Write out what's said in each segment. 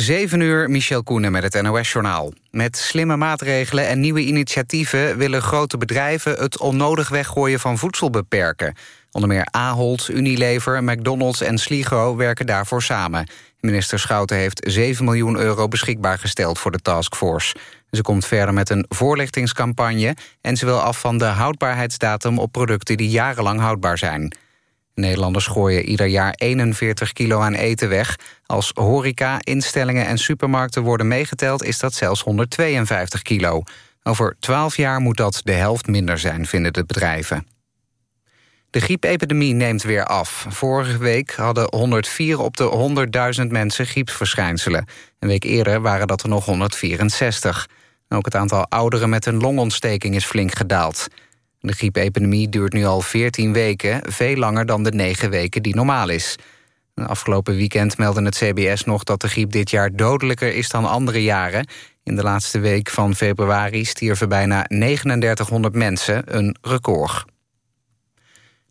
7 uur, Michel Koenen met het NOS-journaal. Met slimme maatregelen en nieuwe initiatieven... willen grote bedrijven het onnodig weggooien van voedsel beperken. Onder meer Ahold, Unilever, McDonald's en Sligo werken daarvoor samen. Minister Schouten heeft 7 miljoen euro beschikbaar gesteld voor de taskforce. Ze komt verder met een voorlichtingscampagne... en ze wil af van de houdbaarheidsdatum op producten die jarenlang houdbaar zijn. Nederlanders gooien ieder jaar 41 kilo aan eten weg. Als horeca, instellingen en supermarkten worden meegeteld... is dat zelfs 152 kilo. Over 12 jaar moet dat de helft minder zijn, vinden de bedrijven. De griepepidemie neemt weer af. Vorige week hadden 104 op de 100.000 mensen griepsverschijnselen. Een week eerder waren dat er nog 164. Ook het aantal ouderen met een longontsteking is flink gedaald. De griepepidemie duurt nu al 14 weken, veel langer dan de 9 weken die normaal is. Afgelopen weekend meldde het CBS nog dat de griep dit jaar dodelijker is dan andere jaren. In de laatste week van februari stierven bijna 3900 mensen, een record.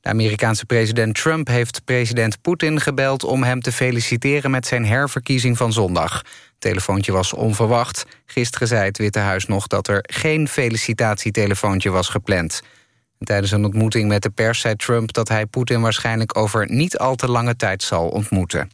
De Amerikaanse president Trump heeft president Poetin gebeld... om hem te feliciteren met zijn herverkiezing van zondag. Het telefoontje was onverwacht. Gisteren zei het Witte Huis nog dat er geen felicitatietelefoontje was gepland. Tijdens een ontmoeting met de pers zei Trump dat hij Poetin waarschijnlijk over niet al te lange tijd zal ontmoeten.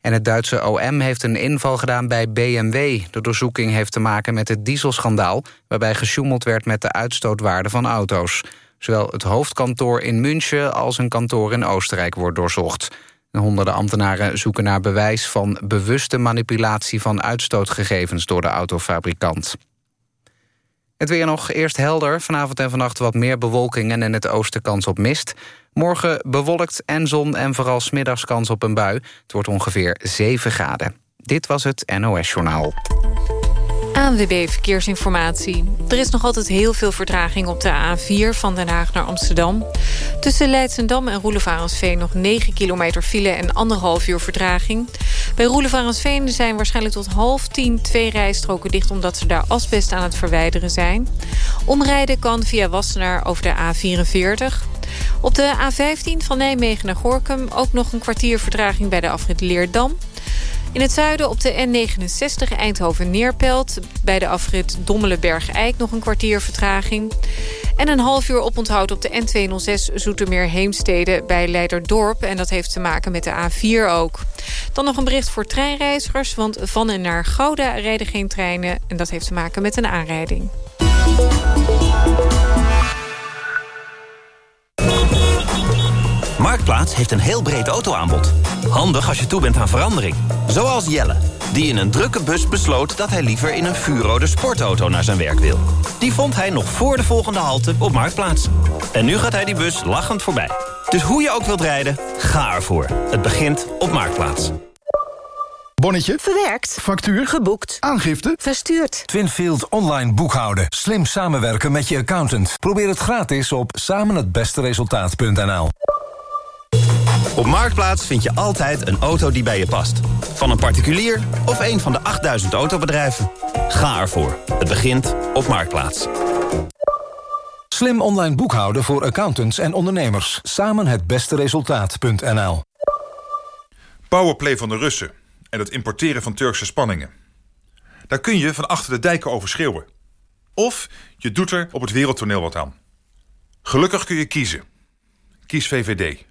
En het Duitse OM heeft een inval gedaan bij BMW. De doorzoeking heeft te maken met het dieselschandaal... waarbij gesjoemeld werd met de uitstootwaarde van auto's. Zowel het hoofdkantoor in München als een kantoor in Oostenrijk wordt doorzocht. De honderden ambtenaren zoeken naar bewijs van bewuste manipulatie van uitstootgegevens door de autofabrikant. Het weer nog eerst helder. Vanavond en vannacht wat meer bewolking en in het oosten kans op mist. Morgen bewolkt en zon en vooral smiddags kans op een bui. Het wordt ongeveer 7 graden. Dit was het NOS Journaal. ANWB Verkeersinformatie. Er is nog altijd heel veel vertraging op de A4 van Den Haag naar Amsterdam. Tussen Leidsendam en Roelevarensveen nog 9 kilometer file en anderhalf uur vertraging. Bij Roelevarensveen zijn waarschijnlijk tot half tien twee rijstroken dicht... omdat ze daar asbest aan het verwijderen zijn. Omrijden kan via Wassenaar over de A44. Op de A15 van Nijmegen naar Gorkum ook nog een kwartier vertraging bij de afrit Leerdam. In het zuiden op de N69 Eindhoven-Neerpelt... bij de afrit Dommelenberg-Eik nog een kwartier vertraging. En een half uur oponthoud op de N206 Zoetermeer-Heemstede... bij Leiderdorp. En dat heeft te maken met de A4 ook. Dan nog een bericht voor treinreizigers... want van en naar Gouda rijden geen treinen... en dat heeft te maken met een aanrijding. Marktplaats heeft een heel breed autoaanbod. Handig als je toe bent aan verandering. Zoals Jelle, die in een drukke bus besloot... dat hij liever in een vuurrode sportauto naar zijn werk wil. Die vond hij nog voor de volgende halte op Marktplaats. En nu gaat hij die bus lachend voorbij. Dus hoe je ook wilt rijden, ga ervoor. Het begint op Marktplaats. Bonnetje. Verwerkt. Factuur. Geboekt. Aangifte. Verstuurd. Twinfield online boekhouden. Slim samenwerken met je accountant. Probeer het gratis op samenhetbesteresultaat.nl Op Marktplaats vind je altijd een auto die bij je past. Van een particulier of een van de 8000 autobedrijven. Ga ervoor. Het begint op Marktplaats. Slim online boekhouden voor accountants en ondernemers. Samen het beste resultaat.nl Powerplay van de Russen en het importeren van Turkse spanningen. Daar kun je van achter de dijken over schreeuwen. Of je doet er op het wereldtoneel wat aan. Gelukkig kun je kiezen. Kies VVD.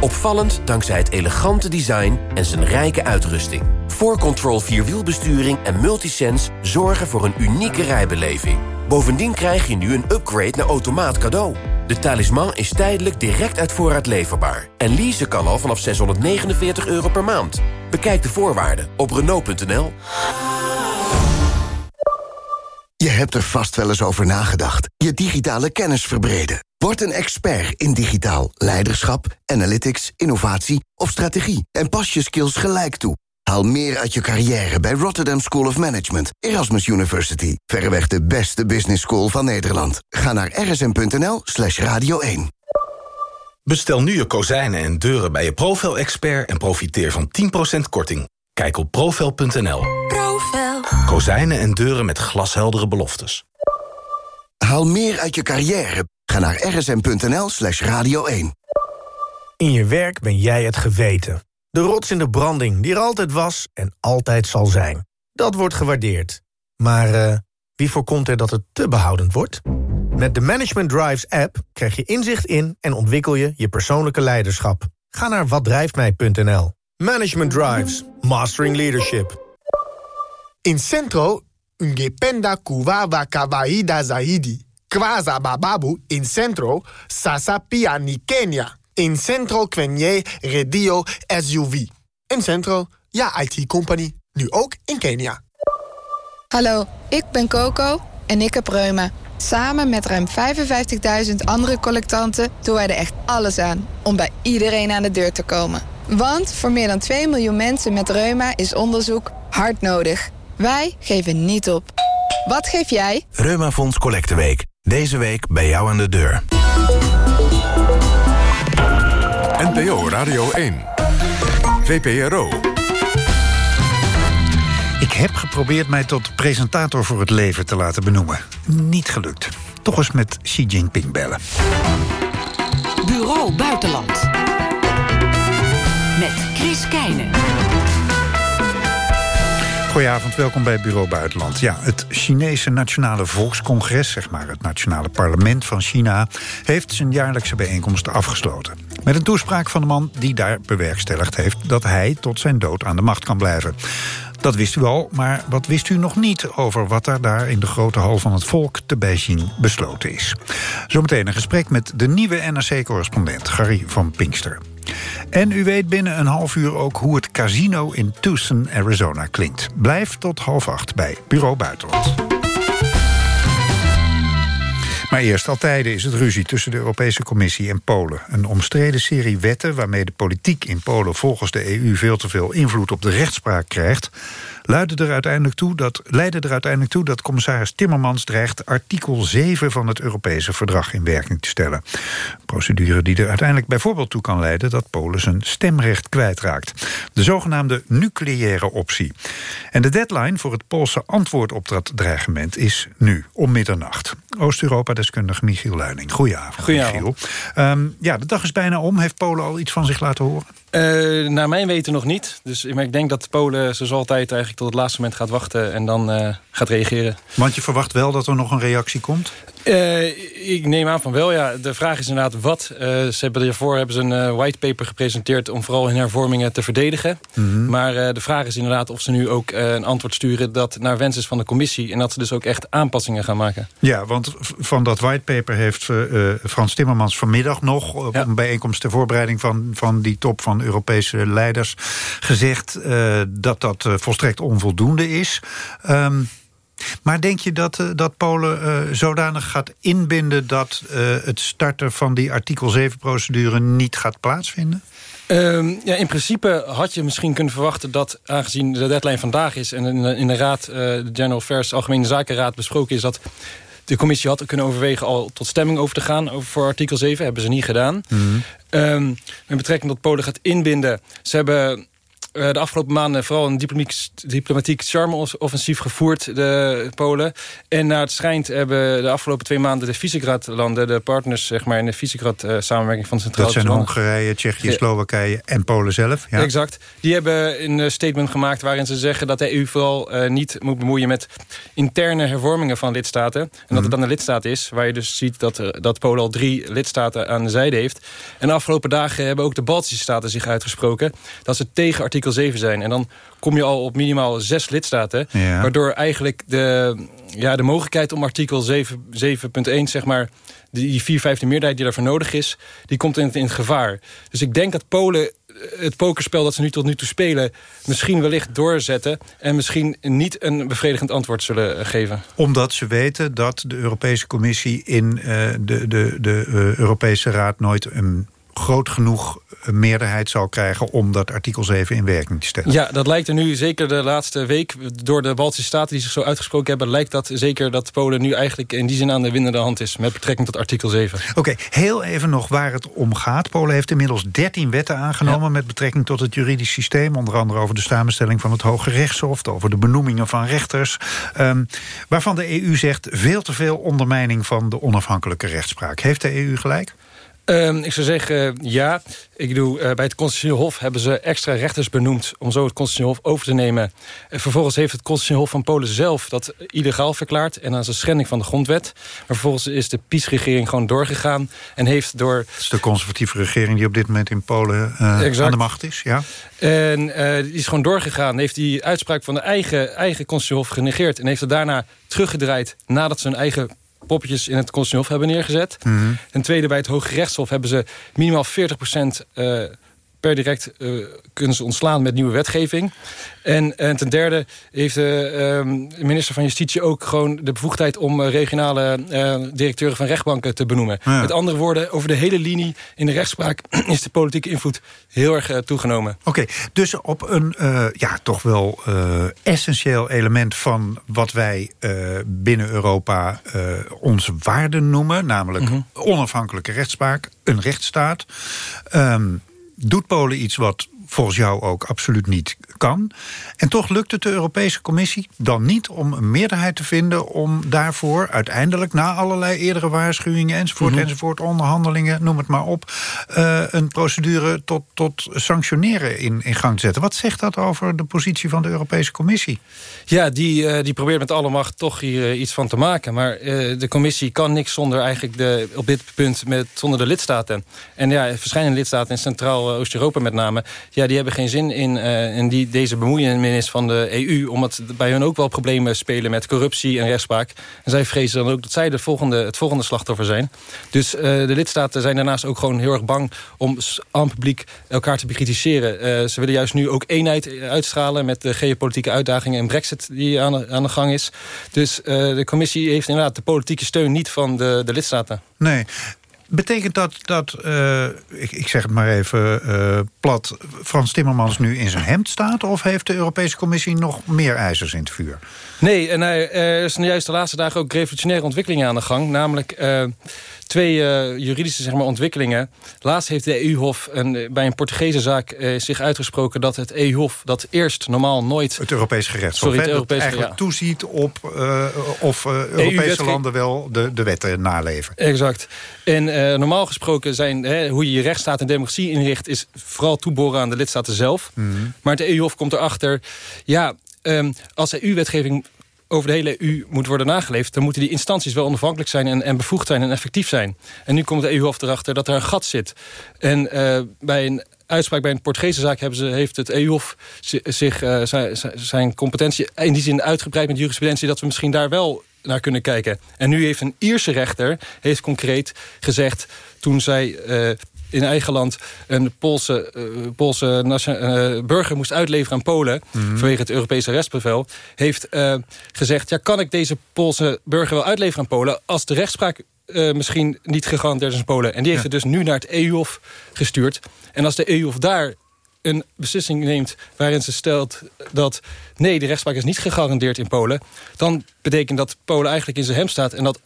Opvallend dankzij het elegante design en zijn rijke uitrusting. 4Control Vierwielbesturing en Multisense zorgen voor een unieke rijbeleving. Bovendien krijg je nu een upgrade naar automaat cadeau. De talisman is tijdelijk direct uit voorraad leverbaar. En leasen kan al vanaf 649 euro per maand. Bekijk de voorwaarden op Renault.nl. Je hebt er vast wel eens over nagedacht. Je digitale kennis verbreden. Word een expert in digitaal leiderschap, analytics, innovatie of strategie. En pas je skills gelijk toe. Haal meer uit je carrière bij Rotterdam School of Management, Erasmus University. Verreweg de beste business school van Nederland. Ga naar rsm.nl slash radio 1. Bestel nu je kozijnen en deuren bij je Profel-expert... en profiteer van 10% korting. Kijk op profel.nl. Profel. Kozijnen en deuren met glasheldere beloftes. Haal meer uit je carrière. Ga naar rsm.nl slash radio 1. In je werk ben jij het geweten. De rots in de branding die er altijd was en altijd zal zijn. Dat wordt gewaardeerd. Maar uh, wie voorkomt er dat het te behoudend wordt? Met de Management Drives app krijg je inzicht in en ontwikkel je je persoonlijke leiderschap. Ga naar watdrijftmij.nl. Management Drives. Mastering Leadership. In Centro, ungependa kuwawa kawaida zaidi. Kwaza bababu in Centro, sasa pia ni Kenya. In Centro kwenye redio SUV. In Centro, ja IT-company. Nu ook in Kenia. Hallo, ik ben Coco en ik heb reuma. Samen met ruim 55.000 andere collectanten doen wij er echt alles aan... om bij iedereen aan de deur te komen. Want voor meer dan 2 miljoen mensen met reuma is onderzoek hard nodig. Wij geven niet op. Wat geef jij? Reumafonds Collecteweek. Deze week bij jou aan de deur. NPO Radio 1. VPRO. Ik heb geprobeerd mij tot presentator voor het leven te laten benoemen. Niet gelukt. Toch eens met Xi Jinping bellen. Bureau Buitenland. Goedenavond, welkom bij Bureau Buitenland. Ja, het Chinese Nationale Volkscongres, zeg maar het nationale parlement van China... heeft zijn jaarlijkse bijeenkomst afgesloten. Met een toespraak van de man die daar bewerkstelligd heeft... dat hij tot zijn dood aan de macht kan blijven. Dat wist u al, maar wat wist u nog niet over wat er daar in de grote hal van het volk te Beijing besloten is? Zometeen een gesprek met de nieuwe NRC-correspondent Gary van Pinkster. En u weet binnen een half uur ook hoe het casino in Tucson, Arizona klinkt. Blijf tot half acht bij Bureau Buitenland. Maar eerst altijd is het ruzie tussen de Europese Commissie en Polen. Een omstreden serie wetten waarmee de politiek in Polen volgens de EU veel te veel invloed op de rechtspraak krijgt, leidde er uiteindelijk toe dat, leidde er uiteindelijk toe dat commissaris Timmermans dreigt artikel 7 van het Europese verdrag in werking te stellen. Een procedure die er uiteindelijk bijvoorbeeld toe kan leiden dat Polen zijn stemrecht kwijtraakt. De zogenaamde nucleaire optie. En de deadline voor het Poolse antwoord op dat dreigement is nu, om middernacht. Oost-Europa-deskundige Michiel Luining. Goedenavond, Goedenavond. Michiel. Um, ja, de dag is bijna om. Heeft Polen al iets van zich laten horen? Uh, naar mijn weten nog niet. Dus ik denk dat Polen zoals altijd eigenlijk tot het laatste moment gaat wachten... en dan uh, gaat reageren. Want je verwacht wel dat er nog een reactie komt? Uh, ik neem aan van wel, ja. De vraag is inderdaad wat. ze hebben hiervoor hebben ze een whitepaper gepresenteerd... om vooral hun hervormingen te verdedigen. Mm -hmm. Maar de vraag is inderdaad of ze nu ook een antwoord sturen... dat naar wens is van de commissie... en dat ze dus ook echt aanpassingen gaan maken. Ja, want van dat whitepaper heeft Frans Timmermans vanmiddag nog... op ja. een bijeenkomst ter voorbereiding van, van die top van Europese leiders gezegd uh, dat dat uh, volstrekt onvoldoende is. Um, maar denk je dat, uh, dat Polen uh, zodanig gaat inbinden... dat uh, het starten van die artikel 7-procedure niet gaat plaatsvinden? Um, ja, in principe had je misschien kunnen verwachten dat... aangezien de deadline vandaag is... en in de, in de raad, de General Affairs, Algemene Zakenraad besproken is... dat de commissie had kunnen overwegen al tot stemming over te gaan... over voor artikel 7, hebben ze niet gedaan. Mm -hmm. um, met betrekking tot Polen gaat inbinden... ze hebben de afgelopen maanden vooral een diplomatiek, diplomatiek charme-offensief gevoerd, de Polen. En naar het schijnt hebben de afgelopen twee maanden de Visegrad-landen... de partners zeg maar, in de Visegrad-samenwerking van Centraal... Dat zijn Hongarije, Tsjechië, Slowakije en Polen zelf. Ja. Exact. Die hebben een statement gemaakt waarin ze zeggen... dat de EU vooral uh, niet moet bemoeien met interne hervormingen van lidstaten. En dat het dan een lidstaat is, waar je dus ziet dat, dat Polen al drie lidstaten aan de zijde heeft. En de afgelopen dagen hebben ook de Baltische staten zich uitgesproken... dat ze tegen artikel artikel 7 zijn. En dan kom je al op minimaal zes lidstaten. Ja. Waardoor eigenlijk de, ja, de mogelijkheid om artikel 7.1, zeg maar... die vier vijfde meerderheid die daarvoor nodig is... die komt in, in het gevaar. Dus ik denk dat Polen het pokerspel dat ze nu tot nu toe spelen... misschien wellicht doorzetten... en misschien niet een bevredigend antwoord zullen geven. Omdat ze weten dat de Europese Commissie... in uh, de, de, de uh, Europese Raad nooit een groot genoeg meerderheid zal krijgen... om dat artikel 7 in werking te stellen. Ja, dat lijkt er nu zeker de laatste week... door de Baltische Staten die zich zo uitgesproken hebben... lijkt dat zeker dat Polen nu eigenlijk in die zin aan de winnende hand is... met betrekking tot artikel 7. Oké, heel even nog waar het om gaat. Polen heeft inmiddels 13 wetten aangenomen... met betrekking tot het juridisch systeem. Onder andere over de samenstelling van het Hoge Rechtshof... over de benoemingen van rechters. Um, waarvan de EU zegt veel te veel ondermijning van de onafhankelijke rechtspraak. Heeft de EU gelijk? Um, ik zou zeggen, ja. Ik bedoel, uh, bij het Constitutioneel Hof hebben ze extra rechters benoemd... om zo het Constitutioneel Hof over te nemen. En vervolgens heeft het Constitutioneel Hof van Polen zelf... dat illegaal verklaard en als een schending van de grondwet. Maar vervolgens is de PiS-regering gewoon doorgegaan... en heeft door... Het is de conservatieve regering die op dit moment in Polen uh, aan de macht is, ja. En die is gewoon doorgegaan. Heeft die uitspraak van de eigen, eigen Constitutioneel Hof genegeerd... en heeft het daarna teruggedraaid nadat ze hun eigen poppetjes in het Constitutioneel hebben neergezet. Mm -hmm. Ten tweede, bij het Hoge Rechtshof hebben ze minimaal 40 uh, per direct uh, kunnen ze ontslaan met nieuwe wetgeving. En, en ten derde heeft de uh, minister van Justitie ook gewoon de bevoegdheid... om uh, regionale directeuren van rechtbanken te benoemen. Ja. Met andere woorden, over de hele linie in de rechtspraak... is de politieke invloed heel erg toegenomen. Oké, okay, dus op een ja, toch wel essentieel element van wat wij binnen Europa... onze waarden noemen, namelijk mm -hmm. onafhankelijke rechtspraak, een rechtsstaat... Um, doet Polen iets wat volgens jou ook absoluut niet kan. En toch lukt het de Europese Commissie dan niet om een meerderheid te vinden... om daarvoor uiteindelijk na allerlei eerdere waarschuwingen... enzovoort, mm -hmm. enzovoort, onderhandelingen, noem het maar op... Uh, een procedure tot, tot sanctioneren in, in gang te zetten. Wat zegt dat over de positie van de Europese Commissie? Ja, die, uh, die probeert met alle macht toch hier uh, iets van te maken. Maar de Commissie kan niks zonder eigenlijk de, op dit punt met, zonder de lidstaten. En ja, verschillende lidstaten in Centraal-Oost-Europa met name... ja, die hebben geen zin in, in die deze bemoeienis van de EU... omdat bij hun ook wel problemen spelen met corruptie en rechtspraak. En zij vrezen dan ook dat zij de volgende, het volgende slachtoffer zijn. Dus uh, de lidstaten zijn daarnaast ook gewoon heel erg bang... om aan publiek elkaar te bekritiseren. Uh, ze willen juist nu ook eenheid uitstralen... met de geopolitieke uitdagingen en brexit die aan de, aan de gang is. Dus uh, de commissie heeft inderdaad de politieke steun niet van de, de lidstaten. Nee, Betekent dat dat, uh, ik, ik, zeg het maar even uh, plat... Frans Timmermans nu in zijn hemd staat... of heeft de Europese Commissie nog meer ijzers in het vuur? Nee, en er is juist de laatste dagen ook revolutionaire ontwikkelingen aan de gang. Namelijk uh, twee juridische zeg maar, ontwikkelingen. Laatst heeft de EU-hof bij een Portugese zaak zich uitgesproken... dat het EU-hof dat eerst normaal nooit... Het Europese gerechtshof, Sorry, het Europese, eigenlijk ja. toeziet op of Europese landen wel de, de wetten naleven. Exact. En normaal gesproken zijn hè, hoe je je rechtsstaat en democratie inricht... is vooral toeboren aan de lidstaten zelf. Mm -hmm. Maar het EU-hof komt erachter... ja, um, als EU-wetgeving over de hele EU moet worden nageleefd... dan moeten die instanties wel onafhankelijk zijn en, en bevoegd zijn en effectief zijn. En nu komt de EU-hof erachter dat er een gat zit. En uh, bij een uitspraak bij een Portugese zaak hebben ze, heeft het EU-hof zich uh, zijn, zijn competentie in die zin uitgebreid met jurisprudentie... dat we misschien daar wel naar kunnen kijken. En nu heeft een Ierse rechter heeft concreet gezegd... toen zij uh, in eigen land een Poolse, uh, Poolse uh, burger moest uitleveren aan Polen... Mm -hmm. vanwege het Europese rechtsbevel... heeft uh, gezegd, ja, kan ik deze Poolse burger wel uitleveren aan Polen... als de rechtspraak misschien niet gegarandeerd is in Polen. En die heeft ja. het dus nu naar het EU-hof gestuurd. En als de EU-hof daar een beslissing neemt waarin ze stelt dat... nee, de rechtspraak is niet gegarandeerd in Polen... dan betekent dat Polen eigenlijk in zijn hem staat... en dat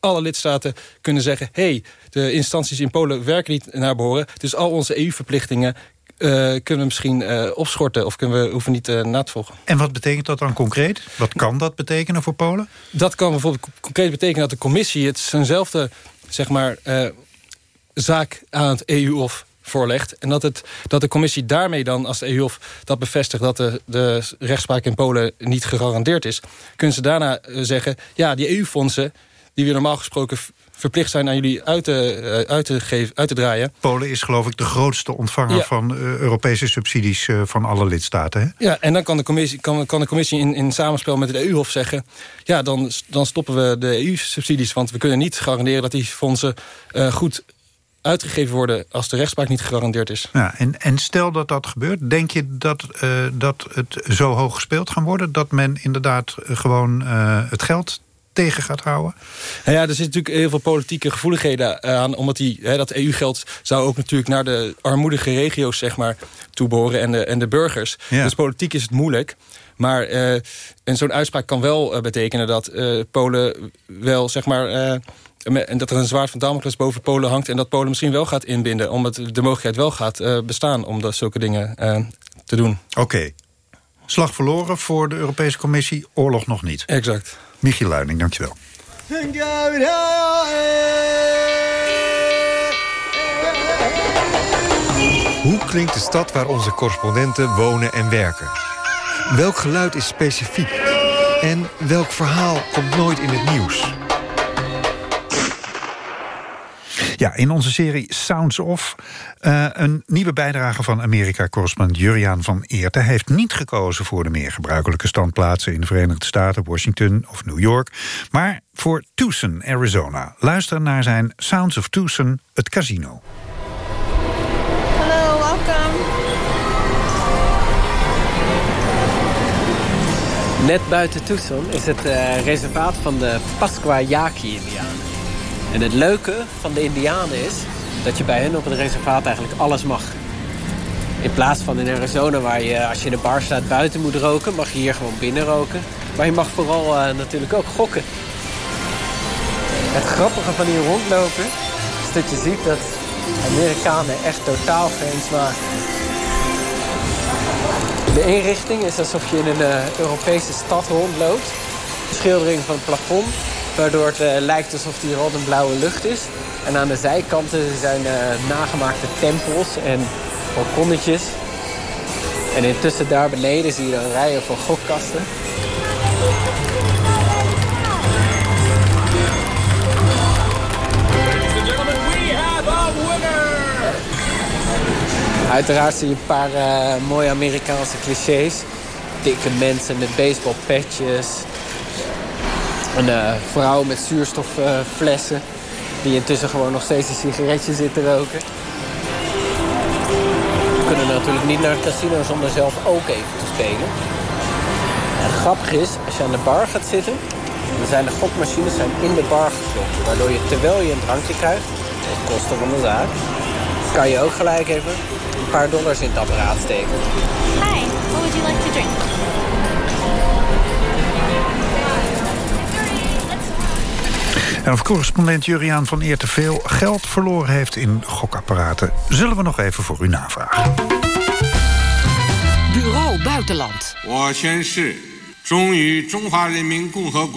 alle lidstaten kunnen zeggen... hé, hey, de instanties in Polen werken niet naar behoren... dus al onze EU-verplichtingen uh, kunnen we misschien uh, opschorten... of kunnen we, hoeven niet uh, na te volgen. En wat betekent dat dan concreet? Wat kan dat betekenen voor Polen? Dat kan bijvoorbeeld concreet betekenen dat de commissie... het zijnzelfde zeg maar, zaak aan het EU-hof voorlegt. En dat, het, dat de commissie daarmee dan, als de EU-hof dat bevestigt... dat de, de rechtspraak in Polen niet gegarandeerd is... kunnen ze daarna zeggen, ja, die EU-fondsen die we normaal gesproken verplicht zijn aan jullie uit te, uit te, geven, uit te draaien. Polen is geloof ik de grootste ontvanger ja. van uh, Europese subsidies uh, van alle lidstaten. Hè? Ja, en dan kan de commissie, kan, kan de commissie in, in samenspel met de EU-hof zeggen... ja, dan, dan stoppen we de EU-subsidies, want we kunnen niet garanderen... dat die fondsen uh, goed uitgegeven worden als de rechtspraak niet gegarandeerd is. Ja, en, en stel dat dat gebeurt, denk je dat, uh, dat het zo hoog gespeeld gaan worden... dat men inderdaad gewoon uh, het geld tegen gaat houden? Nou ja, er zitten natuurlijk heel veel politieke gevoeligheden aan. Omdat die, hè, dat EU-geld zou ook natuurlijk naar de armoedige regio's zeg maar, toebehoren en de, en de burgers. Dus politiek is het moeilijk. Maar uh, en zo'n uitspraak kan wel betekenen dat Polen wel, zeg maar... en dat er een zwaard van Damocles boven Polen hangt... en dat Polen misschien wel gaat inbinden... omdat de mogelijkheid wel gaat bestaan om dat, zulke dingen te doen. Oké. Slag verloren voor de Europese Commissie, oorlog nog niet. Exact. Michiel Luining, dankjewel. Hoe klinkt de stad waar onze correspondenten wonen en werken? Welk geluid is specifiek? En welk verhaal komt nooit in het nieuws? Ja, in onze serie Sounds Off uh, een nieuwe bijdrage van Amerika-correspondent Juriaan van Eert. Hij heeft niet gekozen voor de meer gebruikelijke standplaatsen... in de Verenigde Staten, Washington of New York... maar voor Tucson, Arizona. Luister naar zijn Sounds of Tucson, het casino. Hallo, welkom. Net buiten Tucson is het uh, reservaat van de Pasqua Yaqui-indianen. En het leuke van de indianen is dat je bij hen op het reservaat eigenlijk alles mag. In plaats van in Arizona waar je als je in de bar staat buiten moet roken... mag je hier gewoon binnen roken. Maar je mag vooral uh, natuurlijk ook gokken. Het grappige van hier rondlopen is dat je ziet dat Amerikanen echt totaal geen smaak de inrichting is alsof je in een uh, Europese stad rondloopt. De schildering van het plafond, waardoor het uh, lijkt alsof hier een blauwe lucht is. En aan de zijkanten zijn uh, nagemaakte tempels en balkonnetjes. En intussen daar beneden zie je dan rijen van gokkasten. Uiteraard zie je een paar uh, mooie Amerikaanse clichés. Dikke mensen met baseballpetjes. Een uh, vrouw met zuurstofflessen. Uh, die intussen gewoon nog steeds een sigaretje zit te roken. We kunnen natuurlijk niet naar het casino zonder zelf ook even te spelen. Het grappige is, als je aan de bar gaat zitten... dan zijn de gokmachines zijn in de bar geklopt. Waardoor je terwijl je een drankje krijgt, ten koste van de zaak... kan je ook gelijk even een paar dollars in het apparaat steken. Hi, what would you like to drink? En of correspondent Juriaan van Eer te veel geld verloren heeft in gokapparaten... zullen we nog even voor u navragen. Bureau Buitenland. 我宣誓忠于中华人民共和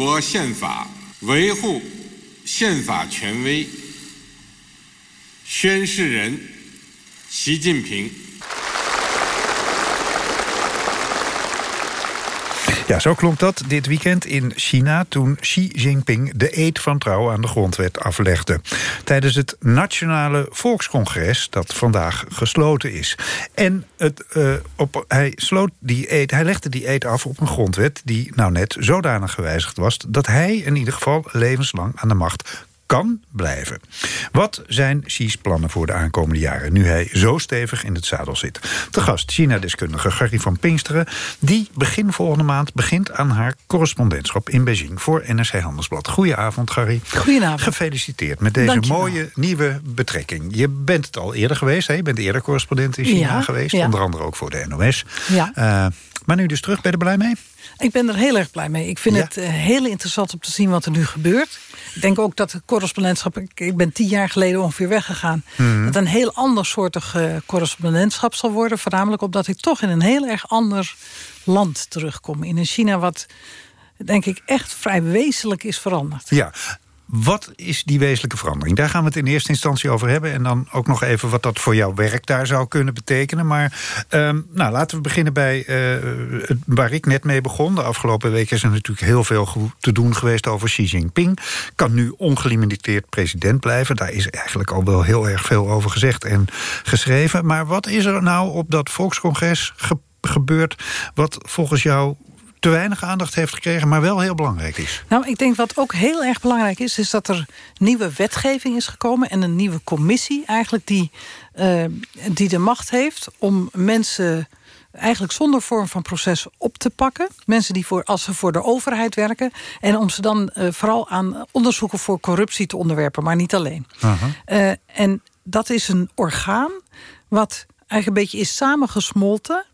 Ja, zo klonk dat dit weekend in China... toen Xi Jinping de eed van trouw aan de grondwet aflegde. Tijdens het Nationale Volkscongres dat vandaag gesloten is. En het, uh, op, hij, sloot die eed, hij legde die eed af op een grondwet... die nou net zodanig gewijzigd was... dat hij in ieder geval levenslang aan de macht kan blijven. Wat zijn Xi's plannen voor de aankomende jaren... nu hij zo stevig in het zadel zit? Te gast China-deskundige Gary van Pinksteren... die begin volgende maand begint aan haar correspondentschap in Beijing... voor NRC Handelsblad. Goedenavond, Gary. Goedenavond. Gefeliciteerd met deze mooie nieuwe betrekking. Je bent het al eerder geweest, hè? je bent eerder correspondent in China ja, geweest. Ja. Onder andere ook voor de NOS. Ja. Uh, maar nu dus terug, ben je er blij mee? Ik ben er heel erg blij mee. Ik vind Ja. het uh, heel interessant om te zien wat er nu gebeurt. Ik denk ook dat het correspondentschap... Ik, ik ben tien jaar geleden ongeveer weggegaan... Mhm. dat een heel ander soortig uh, correspondentschap zal worden. Voornamelijk omdat ik toch in een heel erg ander land terugkom. In een China wat, denk ik, echt vrij wezenlijk is veranderd. Ja, wat is die wezenlijke verandering? Daar gaan we het in eerste instantie over hebben. En dan ook nog even wat dat voor jouw werk daar zou kunnen betekenen. Maar um, nou, laten we beginnen bij het, waar ik net mee begon. De afgelopen weken is er natuurlijk heel veel te doen geweest over Xi Jinping. Kan nu ongelimiteerd president blijven. Daar is eigenlijk al wel heel erg veel over gezegd en geschreven. Maar wat is er nou op dat volkscongres ge gebeurd... wat volgens jou te weinig aandacht heeft gekregen, maar wel heel belangrijk is. Nou, ik denk wat ook heel erg belangrijk is... is dat er nieuwe wetgeving is gekomen... en een nieuwe commissie eigenlijk die, uh, die de macht heeft... om mensen eigenlijk zonder vorm van proces op te pakken. Mensen die voor, als ze voor de overheid werken. En om ze dan eh, vooral aan onderzoeken voor corruptie te onderwerpen. Maar niet alleen. Uh, en dat is een orgaan wat eigenlijk een beetje is samengesmolten...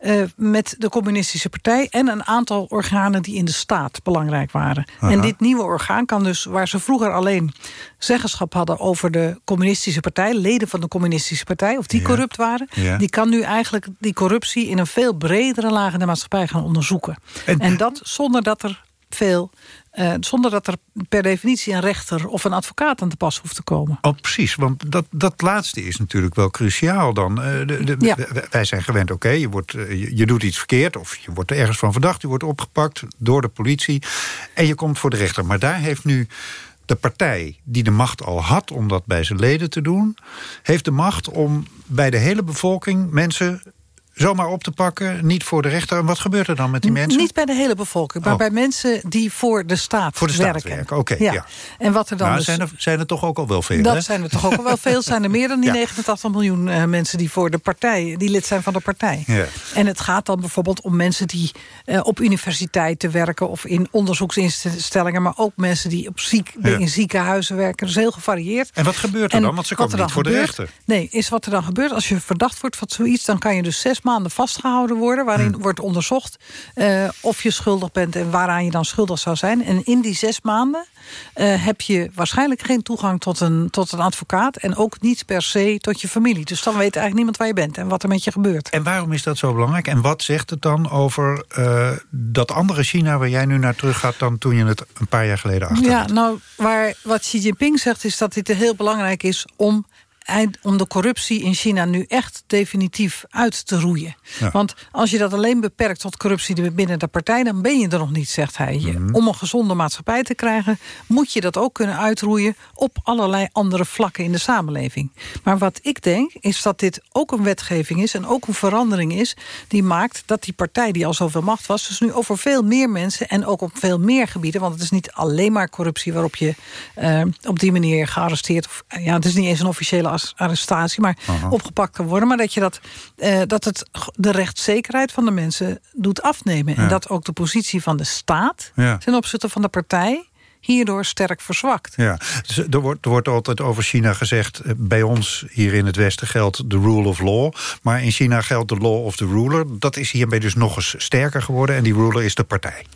Uh, met de communistische partij... en een aantal organen die in de staat belangrijk waren. Aha. En dit nieuwe orgaan kan dus, waar ze vroeger alleen... zeggenschap hadden over de communistische partij... leden van de communistische partij, of die ja. corrupt waren... Ja. die kan nu eigenlijk die corruptie in een veel bredere laag in de maatschappij gaan onderzoeken. En, en dat zonder dat er veel uh, zonder dat er per definitie een rechter of een advocaat aan te pas hoeft te komen. Oh, precies, want dat, dat laatste is natuurlijk wel cruciaal dan. Uh, de, de, ja. Wij zijn gewend, oké, okay, je, wordt, je, je doet iets verkeerd... of je wordt ergens van verdacht, je wordt opgepakt door de politie... en je komt voor de rechter. Maar daar heeft nu de partij die de macht al had om dat bij zijn leden te doen... heeft de macht om bij de hele bevolking mensen zomaar op te pakken, niet voor de rechter. En wat gebeurt er dan met die mensen? Niet bij de hele bevolking, maar oh. bij mensen die voor de staat voor de werken. Staat werken, oké. Okay, ja. ja. En wat er dan nou, dus... zijn, er, zijn er toch ook al wel veel, Dat hè? zijn er toch ook al wel veel. Zijn er meer dan die ja. 89 miljoen uh, mensen die voor de partij... die lid zijn van de partij. Ja. En het gaat dan bijvoorbeeld om mensen die uh, op universiteiten werken... of in onderzoeksinstellingen, maar ook mensen die op ziek, in ziekenhuizen werken. Dus heel gevarieerd. En wat gebeurt er en dan? Want ze komen niet voor gebeurt, de rechter. Nee, is wat er dan gebeurt. Als je verdacht wordt van zoiets... dan kan je dus zes maanden vastgehouden worden... waarin hmm. wordt onderzocht uh, of je schuldig bent... en waaraan je dan schuldig zou zijn. En in die zes maanden uh, heb je waarschijnlijk geen toegang tot een, tot een advocaat... en ook niet per se tot je familie. Dus dan weet eigenlijk niemand waar je bent en wat er met je gebeurt. En waarom is dat zo belangrijk? En wat zegt het dan over uh, dat andere China... waar jij nu naar terug gaat dan toen je het een paar jaar geleden achter Ja, nou, waar, wat Xi Jinping zegt is dat dit heel belangrijk is... om om de corruptie in China nu echt definitief uit te roeien. Ja. Want als je dat alleen beperkt tot corruptie binnen de partij... dan ben je er nog niet, zegt hij. Mm -hmm. Om een gezonde maatschappij te krijgen... moet je dat ook kunnen uitroeien op allerlei andere vlakken in de samenleving. Maar wat ik denk, is dat dit ook een wetgeving is... en ook een verandering is die maakt dat die partij die al zoveel macht was... dus nu over veel meer mensen en ook op veel meer gebieden... want het is niet alleen maar corruptie waarop je uh, op die manier gearresteerd... Of, ja, het is niet eens een officiële arrestatie, maar Aha. opgepakt kan worden. Maar dat, je dat, uh, dat het de rechtszekerheid van de mensen doet afnemen. Ja. En dat ook de positie van de staat ja. ten opzichte van de partij hierdoor sterk verzwakt. Ja, dus er, wordt, er wordt altijd over China gezegd... bij ons hier in het Westen geldt de rule of law... maar in China geldt de law of the ruler. Dat is hierbij dus nog eens sterker geworden... en die ruler is de partij.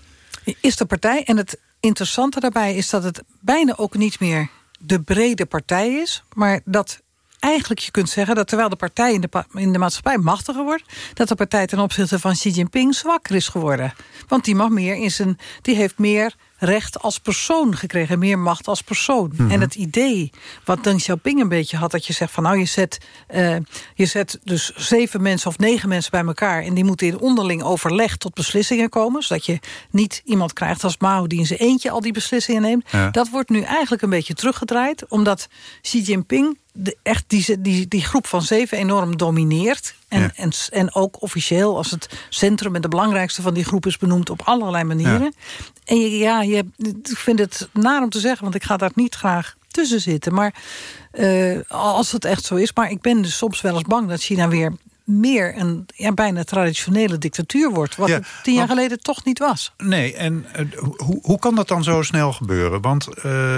Is de partij. En het interessante daarbij is dat het bijna ook niet meer de brede partij is... maar dat eigenlijk je kunt zeggen dat terwijl de partij in de, in de maatschappij machtiger wordt... dat de partij ten opzichte van Xi Jinping zwakker is geworden. Want die mag meer in zijn, die heeft meer recht als persoon gekregen. Meer macht als persoon. Mm -hmm. En het idee wat Deng Xiaoping een beetje had... dat je zegt van nou je zet, uh, je zet dus zeven mensen of negen mensen bij elkaar... en die moeten in onderling overleg tot beslissingen komen... zodat je niet iemand krijgt als Mao die in zijn eentje al die beslissingen neemt. Ja. Dat wordt nu eigenlijk een beetje teruggedraaid... omdat Xi Jinping de, echt die, die, die groep van zeven enorm domineert. En, Ja. en, en ook officieel als het centrum en de belangrijkste van die groep is benoemd op allerlei manieren. Ja. En je, ja, je, ik vind het naar om te zeggen, want ik ga daar niet graag tussen zitten. Maar uh, als het echt zo is. Maar ik ben dus soms wel eens bang dat China weer meer een ja, bijna traditionele dictatuur wordt. Wat Ja, het tien jaar want- geleden toch niet was. Nee, en uh, hoe, hoe kan dat dan zo snel gebeuren? Want uh,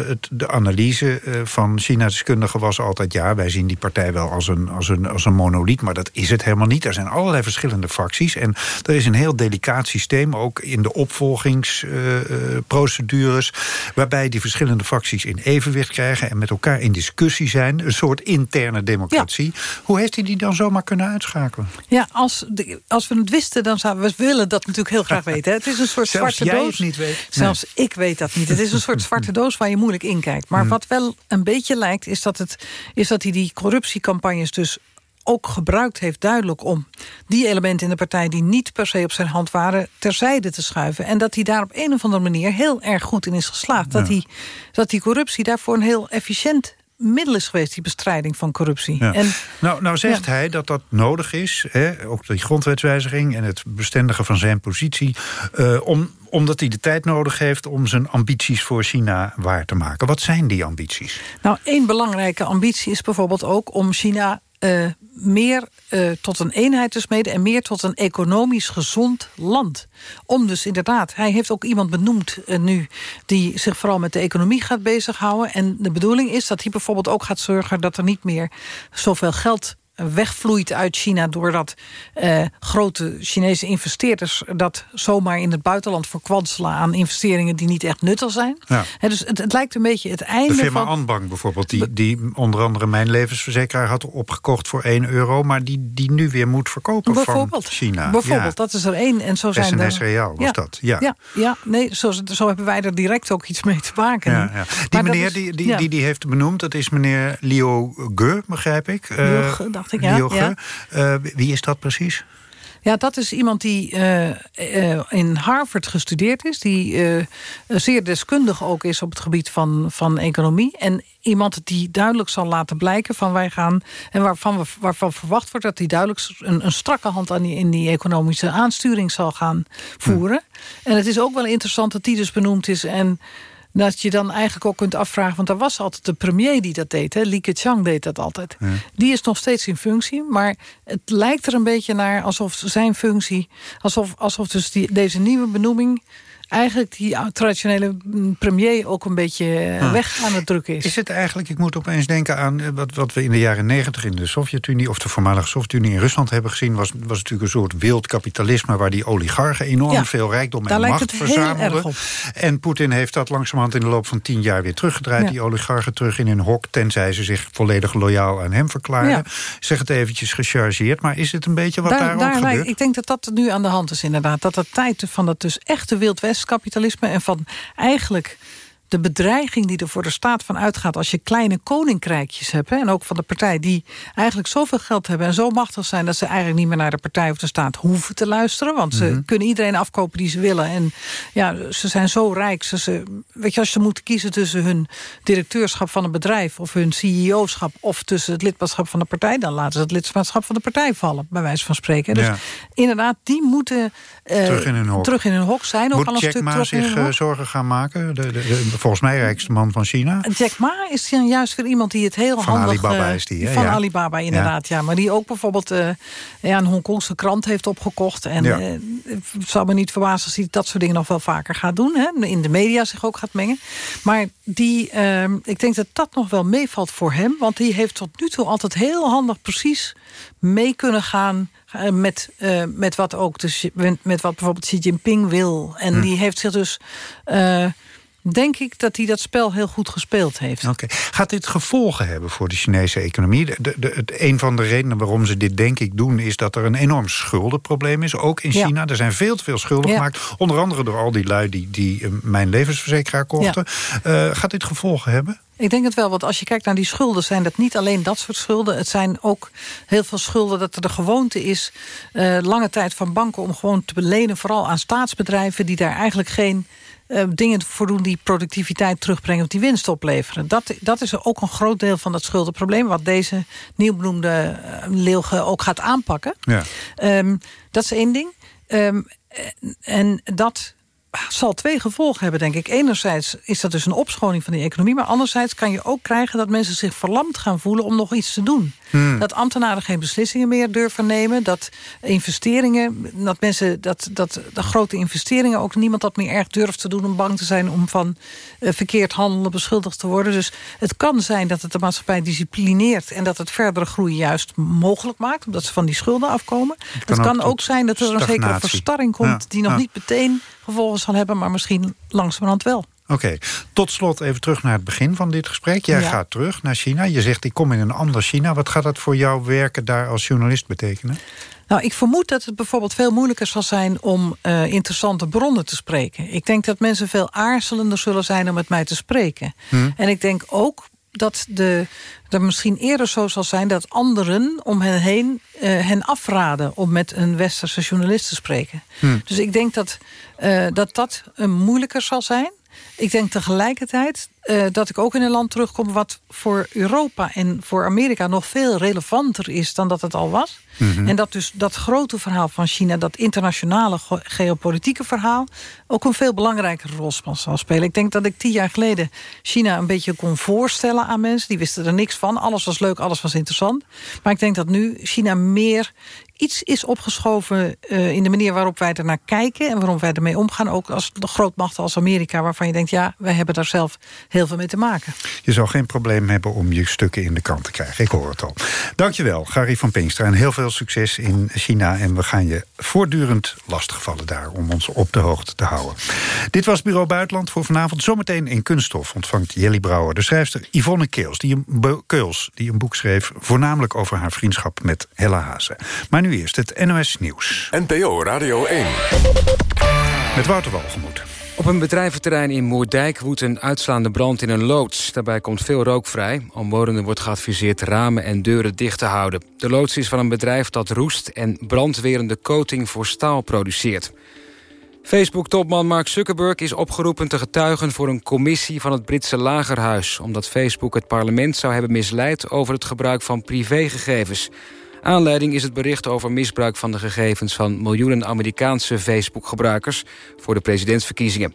het, de analyse uh, van China-deskundigen was altijd... ja, wij zien die partij wel als een, als, een, als een monoliet... maar dat is het helemaal niet. Er zijn allerlei verschillende fracties. En er is een heel delicaat systeem, ook in de opvolgingsprocedures... waarbij die verschillende fracties in evenwicht krijgen... en met elkaar in discussie zijn. Een soort interne democratie. Hoe heeft hij die dan zomaar kunnen uitschakelen? Ja, als, de, als we het wisten, dan zouden we willen dat natuurlijk heel graag weten. hè. Het is een soort Zelfs zwarte jij doos. niet weet? Zelfs ik weet dat niet. Het is een soort zwarte doos waar je moeilijk in kijkt. Maar Hmm. wat wel een beetje lijkt, is dat, het, is dat hij die corruptiecampagnes dus ook gebruikt heeft duidelijk om die elementen in de partij... die niet per se op zijn hand waren, terzijde te schuiven. En dat hij daar op een of andere manier heel erg goed in is geslaagd. Dat, hij, dat die corruptie daarvoor een heel efficiënt middel is geweest... die bestrijding van corruptie. Ja. En nou, nou zegt hij dat dat nodig is, hè, ook die grondwetswijziging... en het bestendigen van zijn positie... eh, om, omdat hij de tijd nodig heeft om zijn ambities voor China waar te maken. Wat zijn die ambities? Nou, één belangrijke ambitie is bijvoorbeeld ook om China eh, meer eh, tot een eenheid te smeden... en meer tot een economisch gezond land. Om dus inderdaad, hij heeft ook iemand benoemd eh, nu... die zich vooral met de economie gaat bezighouden. En de bedoeling is dat hij bijvoorbeeld ook gaat zorgen... dat er niet meer zoveel geld wegvloeit uit China... doordat eh, grote Chinese investeerders dat zomaar in het buitenland verkwanselen... aan investeringen die niet echt nuttig zijn. Ja. Dus het, het lijkt een beetje het einde De firma van... Anbang bijvoorbeeld, die, die onder andere mijn levensverzekeraar had opgekocht voor 1 euro... maar die, die nu weer moet verkopen Bijvoorbeeld. van China. Bijvoorbeeld, Ja. dat is er één. En zo zijn SNS er... Real was dat, ja. Ja, ja nee, zo, zo hebben wij er direct ook iets mee te maken. Die Maar meneer is- die, die, die, die heeft benoemd, dat is meneer Liu Ge, begrijp ik. Eh, Liu Ge, dacht ik, ja. Eh, wie is dat precies? Ja, dat is iemand die eh, eh, in Harvard gestudeerd is. Die zeer deskundig ook is op het gebied van, van economie. En iemand die duidelijk zal laten blijken van wij gaan... en waarvan, we, waarvan verwacht wordt dat hij duidelijk een, een strakke hand aan die, in die economische aansturing zal gaan voeren. En het is ook wel interessant dat die dus benoemd is... en dat je dan eigenlijk ook kunt afvragen... want er was altijd de premier die dat deed. Hè? Li Keqiang deed dat altijd. Die is nog steeds in functie. Maar het lijkt er een beetje naar alsof zijn functie... alsof, alsof dus die, deze nieuwe benoeming... eigenlijk die traditionele mm, premier ook een beetje Ah. weg aan het drukken is. Is het eigenlijk, ik moet opeens denken aan eh, wat, wat we in de jaren negentig in de Sovjet-Unie, of de voormalige Sovjet-Unie in Rusland hebben gezien, was, was natuurlijk een soort wild kapitalisme waar die oligarchen enorm Ja, veel rijkdom daar en lijkt macht verzamelden. erg op. En Poetin heeft dat langzamerhand in de loop van tien jaar weer teruggedraaid. Ja. Die oligarchen terug in hun hok, tenzij ze zich volledig loyaal aan hem verklaren. Ja. Ik Zeg het eventjes gechargeerd, maar is het een beetje wat daar, ook lijkt- gebeurt? ik denk dat dat nu aan de hand is inderdaad. Dat de tijd van dat dus echte Wild West kapitalisme... en van eigenlijk de bedreiging die er voor de staat van uitgaat... als je kleine koninkrijkjes hebt, hè, en ook van de partij... die eigenlijk zoveel geld hebben en zo machtig zijn... dat ze eigenlijk niet meer naar de partij of de staat hoeven te luisteren. Want ze Mhm. kunnen iedereen afkopen die ze willen. En ja, ze zijn zo rijk. Ze, ze, weet je, als ze moeten kiezen tussen hun directeurschap van een bedrijf... of hun CEO-schap of tussen het lidmaatschap van de partij... dan laten ze het lidmaatschap van de partij vallen, bij wijze van spreken. Dus Ja. inderdaad, die moeten eh, Terug in hun hok. terug in hun hok zijn. Ook al een Moet Jack stuk Ma zich hun eh, zorgen gaan maken? De, de, de- volgens mij rijkste man van China. Jack Ma is juist weer iemand die het heel Van handig... Alibaba eh, is die, hè? Van Ja. Alibaba, inderdaad, ja. Maar die ook bijvoorbeeld eh, ja, een Hongkongse krant heeft opgekocht. En Ja. eh, het zou me niet verbazen als hij dat soort dingen nog wel vaker gaat doen. Hè? In de media zich ook gaat mengen. Maar die, eh, ik denk dat dat nog wel meevalt voor hem. Want die heeft tot nu toe altijd heel handig precies mee kunnen gaan... met, met wat ook de, met, wat bijvoorbeeld Xi Jinping wil. En Hm. die heeft zich dus... denk ik dat hij dat spel heel goed gespeeld heeft. Oké. Gaat dit gevolgen hebben voor de Chinese economie? De, de, een van de redenen waarom ze dit denk ik doen... is dat er een enorm schuldenprobleem is, ook in Ja. China. Er zijn veel te veel schulden Ja. gemaakt. Onder andere door al die lui die, die eh, mijn levensverzekeraar kochten. Eh, gaat dit gevolgen hebben? Ik denk het wel, want als je kijkt naar die schulden... zijn dat niet alleen dat soort schulden. Het zijn ook heel veel schulden dat er de gewoonte is... eh, lange tijd van banken om gewoon te belenen... vooral aan staatsbedrijven die daar eigenlijk geen... eh, dingen voor doen die productiviteit terugbrengen... of die winst opleveren. Dat, dat is ook een groot deel van dat schuldenprobleem... wat deze nieuwbenoemde eh, Leeuwge ook gaat aanpakken. Ja. Ehm, dat is één ding. Ehm, en dat zal twee gevolgen hebben, denk ik. Enerzijds is dat dus een opschoning van die economie... maar anderzijds kan je ook krijgen dat mensen zich verlamd gaan voelen... om nog iets te doen. Hmm. Dat ambtenaren geen beslissingen meer durven nemen. Dat investeringen, dat mensen, dat, dat de grote investeringen... ook niemand dat meer erg durft te doen om bang te zijn... om van eh, verkeerd handelen beschuldigd te worden. Dus het kan zijn dat het de maatschappij disciplineert... en dat het verdere groei juist mogelijk maakt... omdat ze van die schulden afkomen. Het kan kan, ook zijn dat er een zekere verstarring komt... Ja, die nog ja. niet meteen gevolgen zal hebben... maar misschien langzamerhand wel. Oké, tot slot even terug naar het begin van dit gesprek. Jij Ja. gaat terug naar China. Je zegt, ik kom in een ander China. Wat gaat dat voor jouw werken daar als journalist betekenen? Nou, ik vermoed dat het bijvoorbeeld veel moeilijker zal zijn... om eh, interessante bronnen te spreken. Ik denk dat mensen veel aarzelender zullen zijn om met mij te spreken. Hm. En ik denk ook dat de, er misschien eerder zo zal zijn... dat anderen om hen heen eh, hen afraden... om met een westerse journalist te spreken. Hm. Dus ik denk dat, eh, dat dat moeilijker zal zijn. Ik denk tegelijkertijd eh, dat ik ook in een land terugkom... wat voor Europa en voor Amerika nog veel relevanter is... dan dat het al was. Mhm. En dat dus dat grote verhaal van China... dat internationale ge- geopolitieke verhaal... ook een veel belangrijkere rol zal spelen. Ik denk dat ik tien jaar geleden China een beetje kon voorstellen aan mensen. Die wisten er niks van. Alles was leuk, alles was interessant. Maar ik denk dat nu China meer iets is opgeschoven eh, in de manier waarop wij er naar kijken... en waarom wij ermee omgaan. Ook als de grootmachten als Amerika, waarvan je denkt... ja, wij hebben daar zelf heel veel mee te maken. Je zou geen probleem hebben om je stukken in de krant te krijgen. Ik hoor het al. Dankjewel, Gary van Pinkster. En heel veel succes in China. En we gaan je voortdurend lastigvallen daar... om ons op de hoogte te houden. Dit was Bureau Buitenland voor vanavond. Zometeen in Kunststof ontvangt Jelly Brouwer... de schrijfster Yvonne Keels die, een Keuls, die een boek schreef... voornamelijk over haar vriendschap met Hella Hazen. Maar nu eerst het NOS Nieuws. NPO Radio 1. Met Wouter Walgemoed. Op een bedrijventerrein in Moerdijk woedt een uitslaande brand in een loods. Daarbij komt veel rook vrij. Omwonenden wordt geadviseerd ramen en deuren dicht te houden. De loods is van een bedrijf dat roest en brandwerende coating voor staal produceert. Facebook-topman Mark Zuckerberg is opgeroepen te getuigen voor een commissie van het Britse lagerhuis... omdat Facebook het parlement zou hebben misleid over het gebruik van privégegevens. Aanleiding is het bericht over misbruik van de gegevens van miljoenen Amerikaanse Facebook-gebruikers voor de presidentsverkiezingen.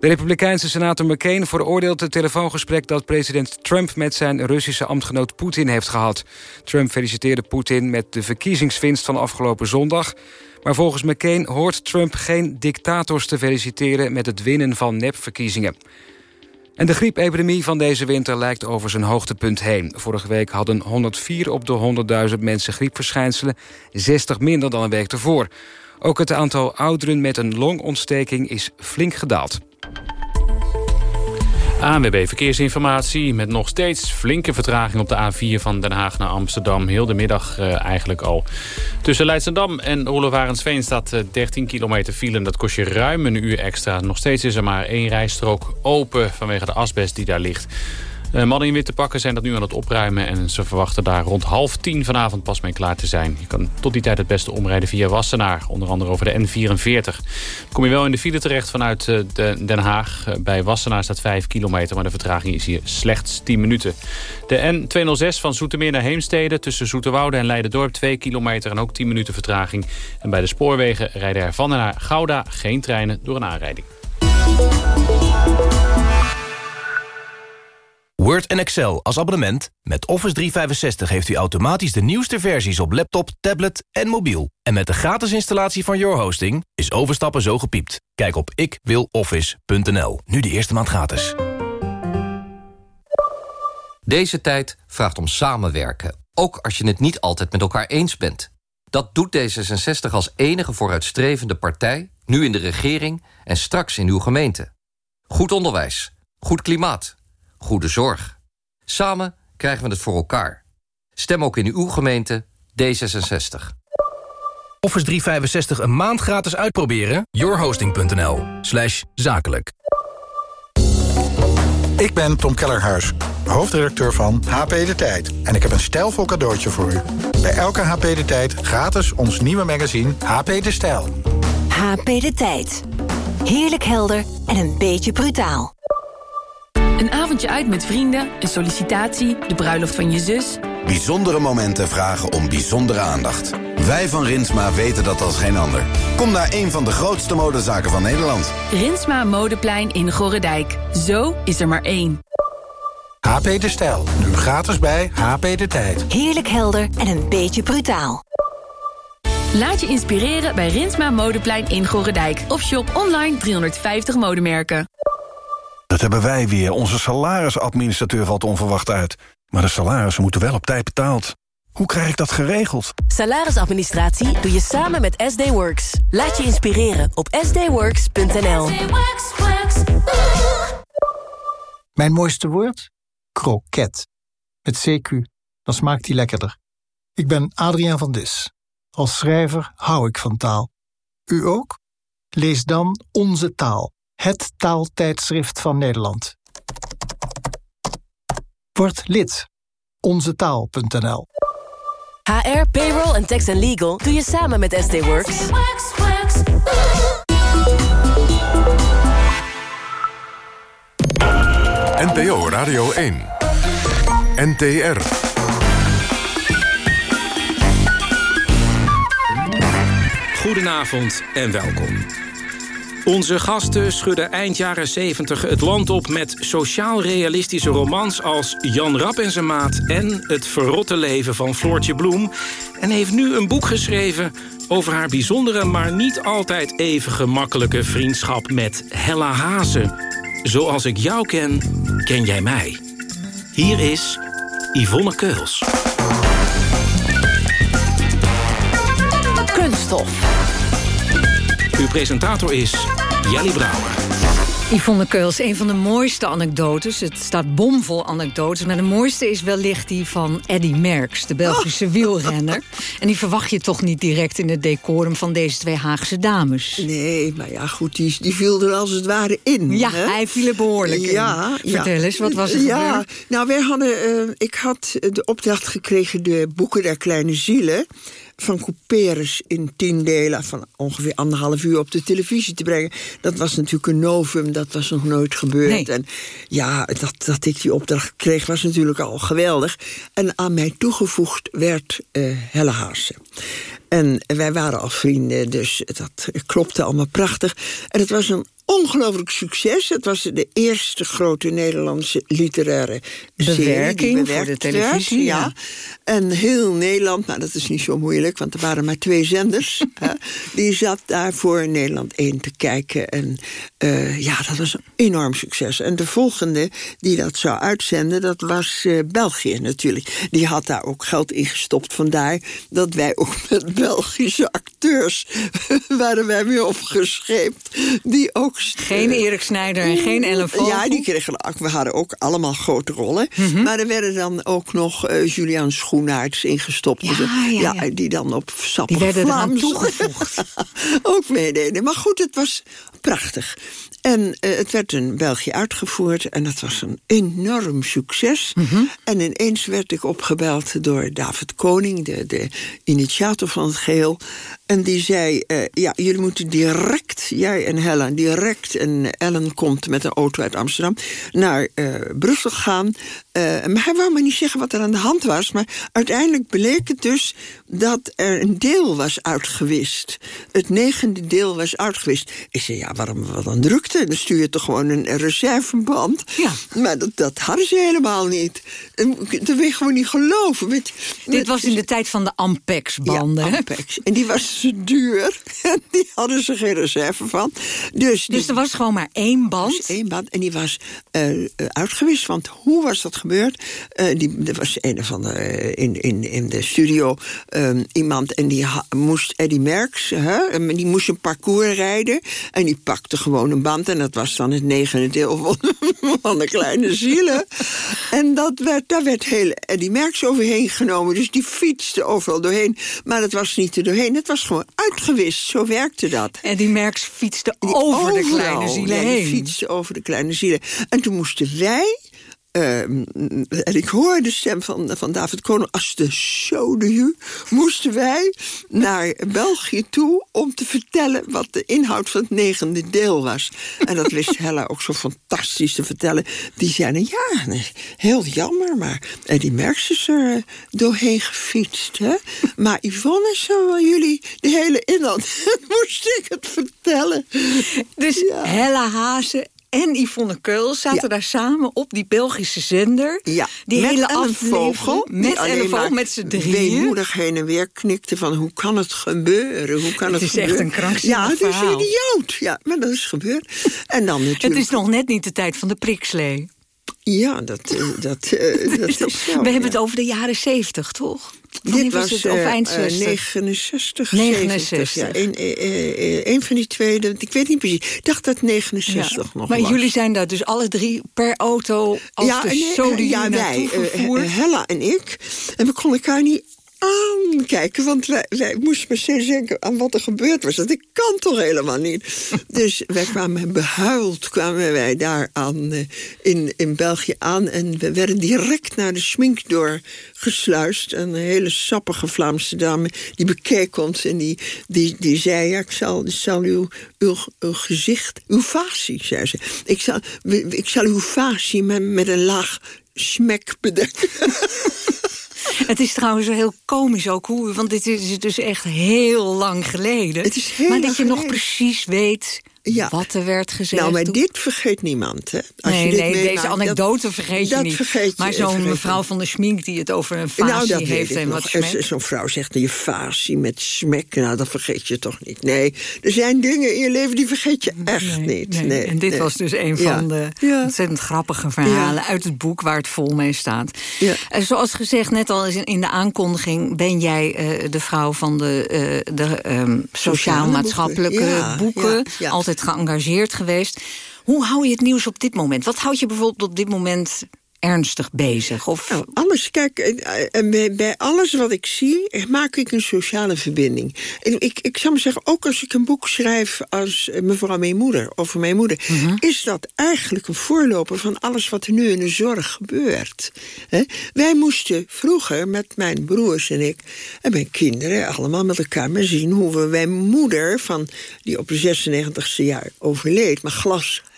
De republikeinse senator McCain veroordeelt het telefoongesprek... dat president Trump met zijn Russische ambtgenoot Poetin heeft gehad. Trump feliciteerde Poetin met de verkiezingswinst van afgelopen zondag. Maar volgens McCain hoort Trump geen dictators te feliciteren... met het winnen van nepverkiezingen. En de griepepidemie van deze winter lijkt over zijn hoogtepunt heen. Vorige week hadden 104 op de 100.000 mensen griepverschijnselen... 60 minder dan een week ervoor. Ook het aantal ouderen met een longontsteking is flink gedaald. ANWB Verkeersinformatie met nog steeds flinke vertraging op de A4 van Den Haag naar Amsterdam. Heel de middag eh, eigenlijk al. Tussen Leidschendam en Roelofarensveen staat eh, 13 kilometer file. En dat kost je ruim een uur extra. Nog steeds is er maar één rijstrook open vanwege de asbest die daar ligt. Eh, mannen in witte pakken zijn dat nu aan het opruimen... en ze verwachten daar rond half tien vanavond pas mee klaar te zijn. Je kan tot die tijd het beste omrijden via Wassenaar. Onder andere over de N44. Dan kom je wel in de file terecht vanuit eh, de Den Haag. Eh, Bij Wassenaar staat 5 kilometer, maar de vertraging is hier slechts 10 minuten. De N206 van Zoetermeer naar Heemstede... tussen Zoeterwoude en Leidendorp 2 kilometer en ook 10 minuten vertraging. En bij de spoorwegen rijden er van en naar Gouda geen treinen door een aanrijding. Word en Excel als abonnement. Met Office 365 heeft u automatisch de nieuwste versies op laptop, tablet en mobiel. En met de gratis installatie van Your Hosting is overstappen zo gepiept. Kijk op ikwiloffice.nl. Nu de eerste maand gratis. Deze tijd vraagt om samenwerken, ook als je het niet altijd met elkaar eens bent. Dat doet D66 als enige vooruitstrevende partij, nu in de regering en straks in uw gemeente. Goed onderwijs, goed klimaat, goede zorg. Samen krijgen we het voor elkaar. Stem ook in uw gemeente D66. Office 365 een maand gratis uitproberen? yourhosting.nl slash zakelijk. Ik ben Tom Kellerhuis, hoofdredacteur van HP De Tijd. En ik heb een stijlvol cadeautje voor u. Bij elke HP De Tijd gratis ons nieuwe magazine HP De Stijl. HP De Tijd. Heerlijk helder en een beetje brutaal. Een avondje uit met vrienden, een sollicitatie, de bruiloft van je zus. Bijzondere momenten vragen om bijzondere aandacht. Wij van Rinsma weten dat als geen ander. Kom naar een van de grootste modezaken van Nederland. Rinsma Modeplein in Gorredijk. Zo is er maar één. HP De Stijl, nu gratis bij HP De Tijd. Heerlijk helder en een beetje brutaal. Laat je inspireren bij Rinsma Modeplein in Gorredijk. Of shop online 350 modemerken. Dat hebben wij weer. Onze salarisadministrateur valt onverwacht uit. Maar de salarissen moeten wel op tijd betaald. Hoe krijg ik dat geregeld? Salarisadministratie doe je samen met SD Works. Laat je inspireren op sdworks.nl. Mijn mooiste woord? Kroket. Met CQ. Dan smaakt die lekkerder. Ik ben Adriaan van Dis. Als schrijver hou ik van taal. U ook? Lees dan Onze Taal. Het taaltijdschrift van Nederland. Word lid. Onzetaal.nl HR, payroll en tax and legal doe je samen met SD Works. NPO Radio 1. NTR. Goedenavond en welkom. Onze gasten schudden eind jaren 70 het land op met sociaal-realistische romans als Jan Rap en zijn maat en Het verrotte leven van Floortje Bloem. En heeft nu een boek geschreven over haar bijzondere, maar niet altijd even gemakkelijke vriendschap met Hella Hazen. Zoals ik jou ken, ken jij mij. Hier is Yvonne Keuls. Kunststof. Uw presentator is Jelly Brouwer. Yvonne Keuls, een van de mooiste anekdotes. Het staat bomvol anekdotes. Maar de mooiste is wellicht die van Eddy Merckx, de Belgische wielrenner. En die verwacht je toch niet direct in het decorum van deze twee Haagse dames. Nee, maar ja, goed, die, die viel er als het ware in. Ja, hè? hij viel er behoorlijk ja, in. Vertel eens, wat was er ja, gebeurd? Nou, wij hadden, eh, ik had de opdracht gekregen de boeken der kleine zielen van Couperus in tien delen van ongeveer anderhalf uur op de televisie te brengen. Dat was natuurlijk een novum, dat was nog nooit gebeurd. Nee. En ja, dat, dat ik die opdracht kreeg was natuurlijk al geweldig. En aan mij toegevoegd werd eh Helle Haase. En wij waren al vrienden, dus dat klopte allemaal prachtig. En het was een ongelooflijk succes. Het was de eerste grote Nederlandse literaire serie Bewerking voor bewerkt de televisie, werd, ja. En heel Nederland, nou dat is niet zo moeilijk... want er waren maar twee zenders. hè, die zat daar voor Nederland 1 te kijken. En eh, ja, dat was een enorm succes. En de volgende die dat zou uitzenden, dat was eh, België natuurlijk. Die had daar ook geld in gestopt. Vandaar dat wij ook met Belgische acteurs... waren wij weer opgescheept. Die ook... Geen Erik Snijder en geen Ellen Vogel? Ja, die kregen, we hadden ook allemaal grote rollen. Mhm. Maar er werden dan ook nog eh, Julian Schoenaerts ingestopt. Ja, Dus, eh, ja, ja. die dan op sappig Die werden toegevoegd. ook meededen. Maar goed, het was prachtig. En eh, het werd in België uitgevoerd en dat was een enorm succes. Mhm. En ineens werd ik opgebeld door David Koning, de, de initiator van het geheel. En die zei, eh, ja, jullie moeten direct, jij en Helen, direct... en Ellen komt met een auto uit Amsterdam, naar eh, Brussel gaan. Maar hij wou me niet zeggen wat er aan de hand was. Maar uiteindelijk bleek het dus dat er een deel was uitgewist. Het negende deel was uitgewist. Ik zei, ja, waarom wat dan drukte? Dan stuur je toch gewoon een reserveband? Ja. Maar dat, dat hadden ze helemaal niet. En Dat wil je gewoon niet geloven. Met, Dit met- was in de tijd van de Ampex-banden. ja? Ampex. En die was zo duur. En die hadden ze geen reserve van. Dus, die, Dus er was gewoon maar één band? was één band. En die was eh, uitgewist. Want hoe was dat gebeurd? Eh, die, er was een van de, eh, in, in, in de studio eh, iemand. En die ha- moest Eddie Merckx. Hè, en die moest een parcours rijden. En die pakte gewoon een band. En dat was dan het negende deel van, van de kleine zielen. En dat werd, daar werd heel Eddie Merckx overheen genomen. Dus die fietste overal doorheen. Maar dat was niet er doorheen. Het was gewoon uitgewist. Zo werkte dat. En die Merks fietste Die over de kleine zielen ja, die heen. fietste over de kleine zielen. En toen moesten wij... ehm, en ik hoorde de stem van, van David Koning als de show moesten wij naar België toe om te vertellen wat de inhoud van het negende deel was. En dat wist Hella ook zo fantastisch te vertellen. Die zeiden, ja, heel jammer, maar Eddie Merckx is er eh, doorheen gefietst. Hè? Maar Yvonne, zo jullie de hele inhoud, moest ik het vertellen. Dus Hella Hazen en Yvonne Keul zaten daar samen op die Belgische zender. Ja, die met hele Ellen. Vogel, die Met Ellen Vogel, met z'n drieën. Weemoedig heen en weer knikte van hoe kan het gebeuren? Hoe kan Het het, is echt een krankzinnig Ja, het verhaal. is idioot. Ja, maar dat is gebeurd. En dan natuurlijk... Het is nog net niet de tijd van de prikslee. Ja, dat, eh, dat, eh, dat is zo, We hebben het over de jaren zeventig, toch? Dit was, het? Of eh, eind eh, 60? 69, 69. 70. Ja, een, eh, eh, een van die twee, dat- ik weet niet precies. Ik dacht dat 69 nog maar was. jullie zijn daar dus alle drie per auto als de nee, ja, wij, eh, eh, Hella en ik. En we konden elkaar niet aankijken. Want wij, wij moesten maar steeds denken aan wat er gebeurd was. Dat ik kan toch helemaal niet. dus wij kwamen behuild, kwamen wij daar aan, eh, in, in België aan. En we werden direct naar de smink doorgesluist. Een hele sappige Vlaamse dame die bekeek ons. En die, die, die zei, ja, ik zal, ik zal uw, uw, uw gezicht, uw facie, zei ze. Ik zal, ik zal uw facie met, met een laag smek bedekken. Het is trouwens heel komisch ook, hoe, want dit is dus echt heel lang geleden. Het is heel maar dat je nog precies weet Ja. wat er werd gezegd. Nou, maar toen. dit vergeet niemand, hè? Als nee, je dit nee, meemaakt, deze dat- anekdote vergeet je niet. vergeet je- maar zo'n mevrouw van de schmink die het over een nou, weet heeft en nog. wat En smek. Zo'n vrouw zegt, je facie met smek, nou, dat vergeet je toch niet. Nee, er zijn dingen in je leven die vergeet je echt niet. Nee, Nee, en dit was dus een Ja. van de ontzettend grappige verhalen uit het boek waar het vol mee staat. Ja. Eh, zoals gezegd, net al in- de aankondiging, ben jij eh, de vrouw van de, eh, de ehm, sociaal-maatschappelijke boeken. Boeken. ja. Altijd geëngageerd geweest. Hoe hou je het nieuws op dit moment? Wat houd je bijvoorbeeld op dit moment ernstig bezig? Of Nou, alles, kijk, eh, eh, bij, bij alles wat ik zie, eh, maak ik een sociale verbinding. En ik, ik zou maar zeggen, ook als ik een boek schrijf als mevrouw mijn moeder, over mijn moeder, Mhm. is dat eigenlijk een voorloper van alles wat er nu in de zorg gebeurt. Wij moesten vroeger met mijn broers en ik en mijn kinderen allemaal met elkaar maar zien hoe we mijn moeder, van, die op de 96e jaar overleed, maar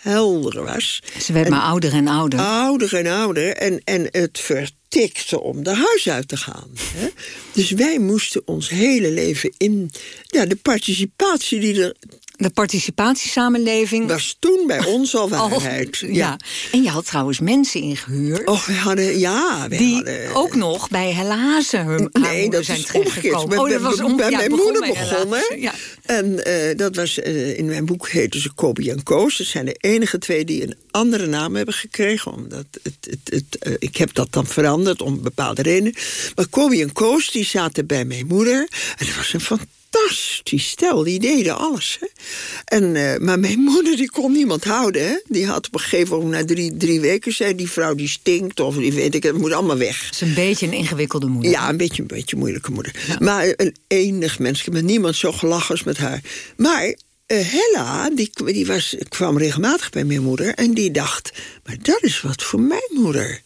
glashelder was. ze werd En- maar ouder en ouder. ouder en ouder. En, en het vertikte om de huis uit te gaan. Hè? Dus wij moesten ons hele leven in... Ja, de participatie die er... De participatiesamenleving... Was toen bij ons al waarheid. Al- ja. En je had trouwens mensen ingehuurd... Oh, we hadden... Ja, we die hadden... ook nog bij Helazen hun Nee, dat zijn is omgekeerd. Bij, Oh, dat was om, bij ja, mijn begon moeder begonnen. Ja. En eh, dat was, eh, in mijn boek heten ze Kobi en Koos. Dat zijn de enige twee die een andere naam hebben gekregen. Omdat het, het, het, eh, ik heb dat dan veranderd om bepaalde redenen. Maar Kobi en Koos die zaten bij mijn moeder. En dat was een fantastisch stel. Die deden alles. Hè. En, eh, maar mijn moeder die kon niemand houden. Hè. Die had op een gegeven moment na drie, drie weken... zei die vrouw die stinkt of die weet ik, het moet allemaal weg. Het is een beetje een ingewikkelde moeder. Ja, een beetje een beetje moeilijke moeder. Maar een enig mens. Ik heb met niemand zo gelachen als met haar. Maar eh, Hella, die, die kwam regelmatig bij mijn moeder... en die dacht, maar dat is wat voor mijn moeder.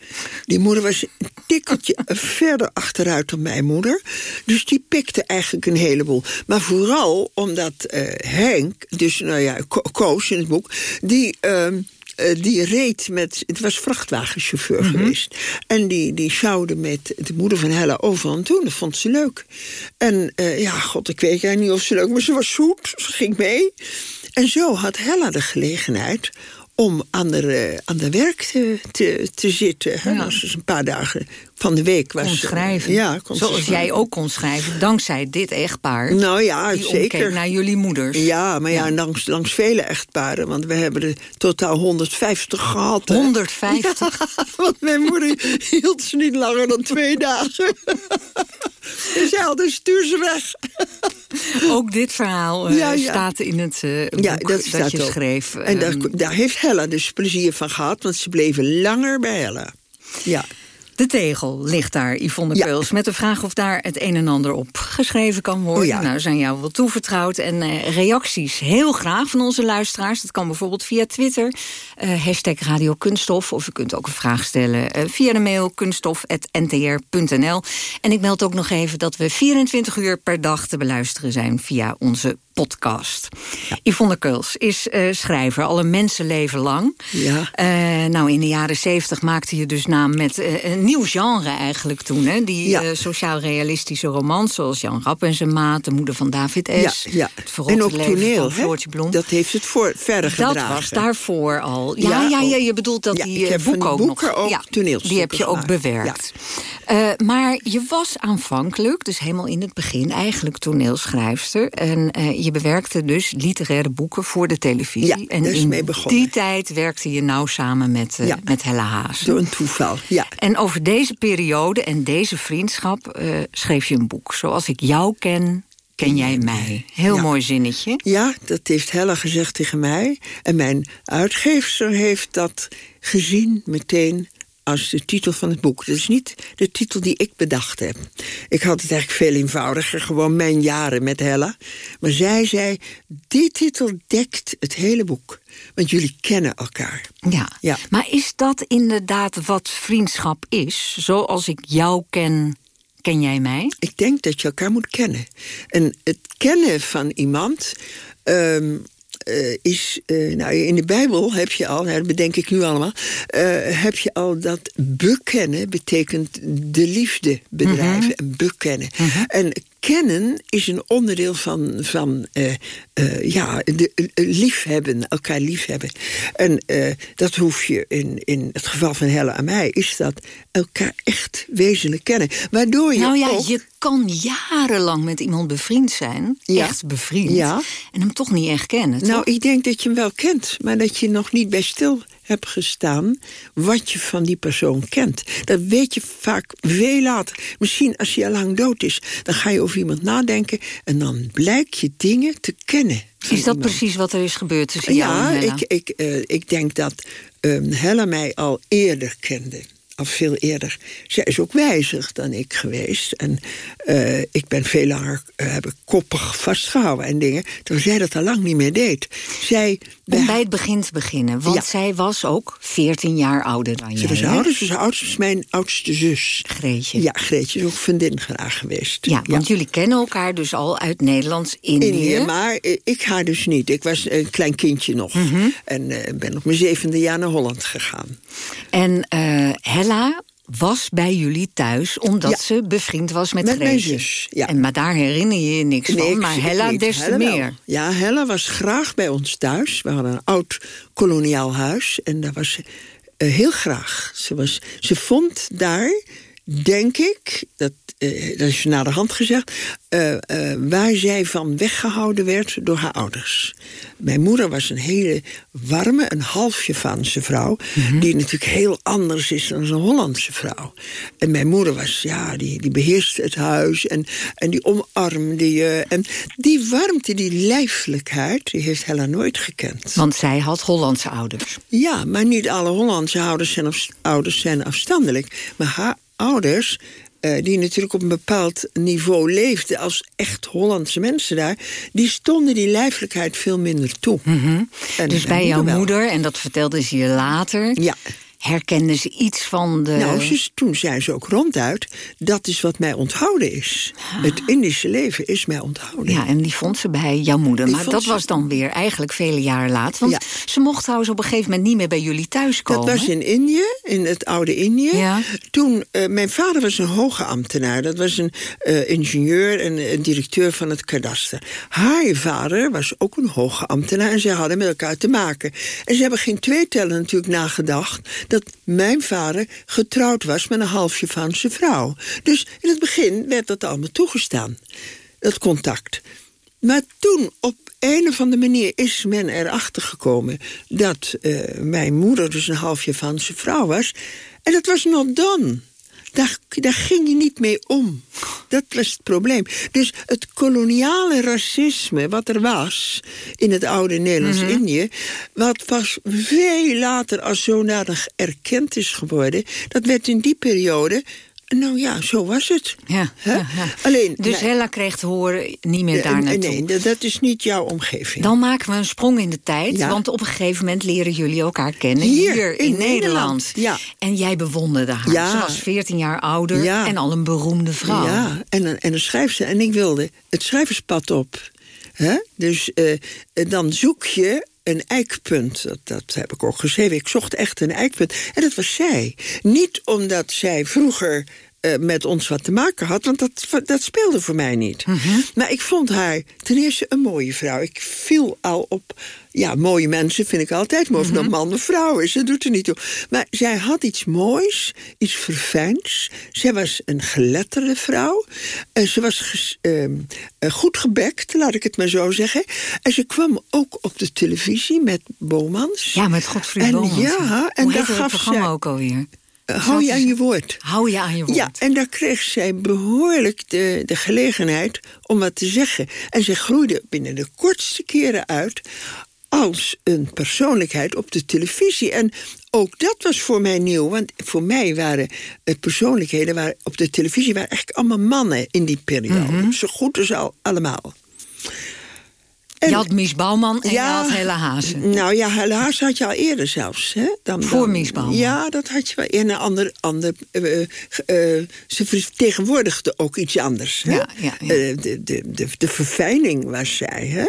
Die moeder was een tikkeltje verder achteruit dan mijn moeder. Dus die pikte eigenlijk een heleboel. Maar vooral omdat eh, Henk, dus nou ja, Ko- Koos in het boek... die... ehm, eh, die reed met, het was vrachtwagenchauffeur geweest. En die, die sjouwde met de moeder van Hella overal aan toe. Dat vond ze leuk. En eh, ja, god, ik weet eigenlijk niet of ze leuk, maar ze was zoet. Ze ging mee. En zo had Hella de gelegenheid om aan de, aan de werk te, te, te zitten. Hè? Als ze een paar dagen van de week was. kon schrijven. Ja, kon Zoals schrijven. jij ook kon schrijven, dankzij dit echtpaar. Nou ja, die zeker. naar jullie moeders. Ja, maar ja, Langs, langs vele echtparen. Want we hebben er totaal 150 gehad. hè. 150? Ja, want mijn moeder hield ze niet langer dan twee dagen. Ze zei altijd, stuur ze weg. Ook dit verhaal eh, Ja, ja. staat in het eh, boek Ja, dat, dat je schreef. En daar, Ehm, daar heeft Hella dus plezier van gehad. Want ze bleven langer bij Hella. Ja. De tegel ligt daar, Yvonne Ja. Keuls. Met de vraag of daar het een en ander op geschreven kan worden. Ja. Nou, zijn jou wel toevertrouwd. En eh, reacties heel graag van onze luisteraars. Dat kan bijvoorbeeld via Twitter. eh, hashtag Radio Kunststof. Of u kunt ook een vraag stellen eh, via de mail kunststof.ntr.nl. En ik meld ook nog even dat we 24 uur per dag te beluisteren zijn via onze podcast. Yvonne Keuls is eh, schrijver, al een mensenleven lang. Ja. Eh, nou, in de jaren 70 maakte je dus naam met eh, een nieuw genre eigenlijk toen. Hè? Die Ja. sociaal-realistische romans, zoals Jan Rap en zijn maat... de moeder van David S. Ja, ja. En ook toneel, van hè? Floortje Blom. Dat heeft het voor, verder Dat gedragen. was daarvoor al. Ja, ja, Ja, je bedoelt dat Ja, die boeken die ook boeken nog... ook ja, die heb je ook gemaakt. bewerkt. Maar je was aanvankelijk, dus helemaal in het begin... eigenlijk toneelschrijfster. En je bewerkte dus literaire boeken voor de televisie. Ja, en is in mee begonnen. die tijd werkte je nauw samen met, eh, Ja. met Hella Haas. Door een toeval, ja. En over deze periode en deze vriendschap eh, schreef je een boek. Zoals ik jou ken, ken jij mij. Heel Ja. mooi zinnetje. Ja, dat heeft Hella gezegd tegen mij. En mijn uitgeefster heeft dat gezien meteen als de titel van het boek. Dat is niet de titel die ik bedacht heb. Ik had het eigenlijk veel eenvoudiger, gewoon mijn jaren met Hella. Maar zij zei, die titel dekt het hele boek. Want jullie kennen elkaar. Ja. Ja. maar is dat inderdaad wat vriendschap is? Zoals ik jou ken, ken jij mij? Ik denk dat je elkaar moet kennen. En het kennen van iemand... ehm, eh, is, eh, nou, in de Bijbel heb je al, nou, dat bedenk ik nu allemaal, eh, heb je al dat bekennen betekent de liefde bedrijven en bekennen. En kennen is een onderdeel van, van eh, eh, ja, de, eh, liefhebben, elkaar liefhebben. En dat hoef je in, in het geval van Helle en mij, is dat elkaar echt wezenlijk kennen. Waardoor je nou ja, ook, je kan jarenlang met iemand bevriend zijn, Ja. echt bevriend, Ja. en hem toch niet echt kennen. Nou, ik denk dat je hem wel kent, maar dat je nog niet bij stil hebt gestaan wat je van die persoon kent. Dat weet je vaak veel later. Misschien als hij al lang dood is, dan ga je over iemand nadenken en dan blijkt je dingen te kennen. Is dat precies wat er is gebeurd tussen jou Ja, en Hella? ik, ik, eh, ik denk dat ehm Hella mij al eerder kende. Veel eerder. Zij is ook wijzer dan ik geweest. En eh, ik ben veel langer eh, heb ik koppig vastgehouden en dingen. Terwijl zij dat al lang niet meer deed. Zij, Om bij het begin te beginnen, want Ja. zij was ook 14 jaar ouder dan ze jij. was hè? ouder, ze was oudste, ze is mijn oudste zus. Greetje. Ja, Greetje is ook vriendin graag geweest. Ja, want jullie kennen elkaar dus al uit Nederlands-Indië. Indië, maar ik haar dus niet. Ik was een klein kindje nog. Mhm. En eh, ben op mijn zevende jaar naar Holland gegaan. En eh, Hella was bij jullie thuis omdat Ja. ze bevriend was met, Met ja. En, maar daar herinner je je niks van. Maar Hella des te wel. meer. Ja, Hella was graag bij ons thuis. We hadden een oud koloniaal huis. En daar was ze eh, heel graag. Ze, was, ze vond daar, denk ik, dat, eh, dat is naar de hand gezegd... eh, eh, waar zij van weggehouden werd door haar ouders. Mijn moeder was een hele warme, een half Javaanse vrouw... die natuurlijk heel anders is dan een Hollandse vrouw. En mijn moeder was, ja, die, die beheerste het huis... en, en die omarmde je. En die warmte, die lijfelijkheid, die heeft Hella nooit gekend. Want zij had Hollandse ouders. Ja, maar niet alle Hollandse ouders zijn, af- ouders zijn afstandelijk. Maar haar ouders, eh, die natuurlijk op een bepaald niveau leefden... als echt Hollandse mensen daar... die stonden die lijfelijkheid veel minder toe. En dus bij jouw moeder, en dat vertelde ze je later... Ja. Herkende ze iets van de... Nou, ze, toen zei ze ook ronduit... dat is wat mij onthouden is. Het Indische leven is mij onthouden. Ja, en die vond ze bij jouw moeder. Die Maar dat ze- was dan weer eigenlijk vele jaren later. Want Ja. ze mocht trouwens op een gegeven moment niet meer bij jullie thuiskomen. Dat was in Indië, in het oude Indië. Ja. Toen, eh, mijn vader was een hoge ambtenaar. Dat was een eh, ingenieur en een directeur van het kadaster. Haar vader was ook een hoge ambtenaar en zij hadden met elkaar te maken. En ze hebben geen tweetellen natuurlijk nagedacht... dat mijn vader getrouwd was met een half Javaanse vrouw. Dus in het begin werd dat allemaal toegestaan, dat contact. Maar toen, op een of andere manier, is men erachter gekomen... dat eh, mijn moeder dus een half Javaanse vrouw was. En dat was not done. Daar, daar ging je niet mee om. Dat was het probleem. Dus het koloniale racisme wat er was in het oude Nederlands-Indië... wat pas veel later als zodanig erkend is geworden... dat werd in die periode... Nou ja, zo was het. Ja, Hè? ja, ja. Alleen, Dus Hella kreeg te horen niet meer eh, daar naartoe. Nee, dat- is niet jouw omgeving. Dan maken we een sprong in de tijd. Want op een gegeven moment leren jullie elkaar kennen. Hier, in, in Nederland. Nederland, ja. En jij bewonderde haar. Ja. Ze was 14 jaar ouder en al een beroemde vrouw. Ja, en, en een schrijfster. En ik wilde het schrijverspad op. Hè? Dus eh, eh, dan zoek je een eikpunt. Dat, dat heb ik ook geschreven. Ik zocht echt een eikpunt. En dat was zij. Niet omdat zij vroeger eh, met ons wat te maken had. Want dat, dat speelde voor mij niet. Maar ik vond haar ten eerste een mooie vrouw. Ik viel al op... Ja, mooie mensen vind ik altijd. Maar of het nou man of vrouw is, dat doet er niet toe. Maar zij had iets moois, iets verfijns. Zij was een geletterde vrouw. En ze was ges- ehm, eh, goed gebekt, laat ik het maar zo zeggen. En ze kwam ook op de televisie met Bomans. Ja, met Godfried En Bomans. ja, en Hoe daar heette het gaf programma zij- ook alweer? Eh, hou je aan je woord. Hou je aan je woord. Ja, en daar kreeg zij behoorlijk de, de gelegenheid om wat te zeggen. En zij groeide binnen de kortste keren uit als een persoonlijkheid op de televisie. En ook dat was voor mij nieuw. Want voor mij waren uh, persoonlijkheden waren, op de televisie... waren eigenlijk allemaal mannen in die periode. Zo goed als al, allemaal. En, je had Mies Bouwman en ja, je had Helle Hazen. Nou ja, Helle Hazen had je al eerder zelfs. Hè, dan, Voor dan, Mies Bouwman? Ja, dat had je wel. En een ander, ander, uh, uh, ze vertegenwoordigde ook iets anders. Hè? Ja, ja, ja. Uh, de, de, de, de, verfijning was zij. Hè?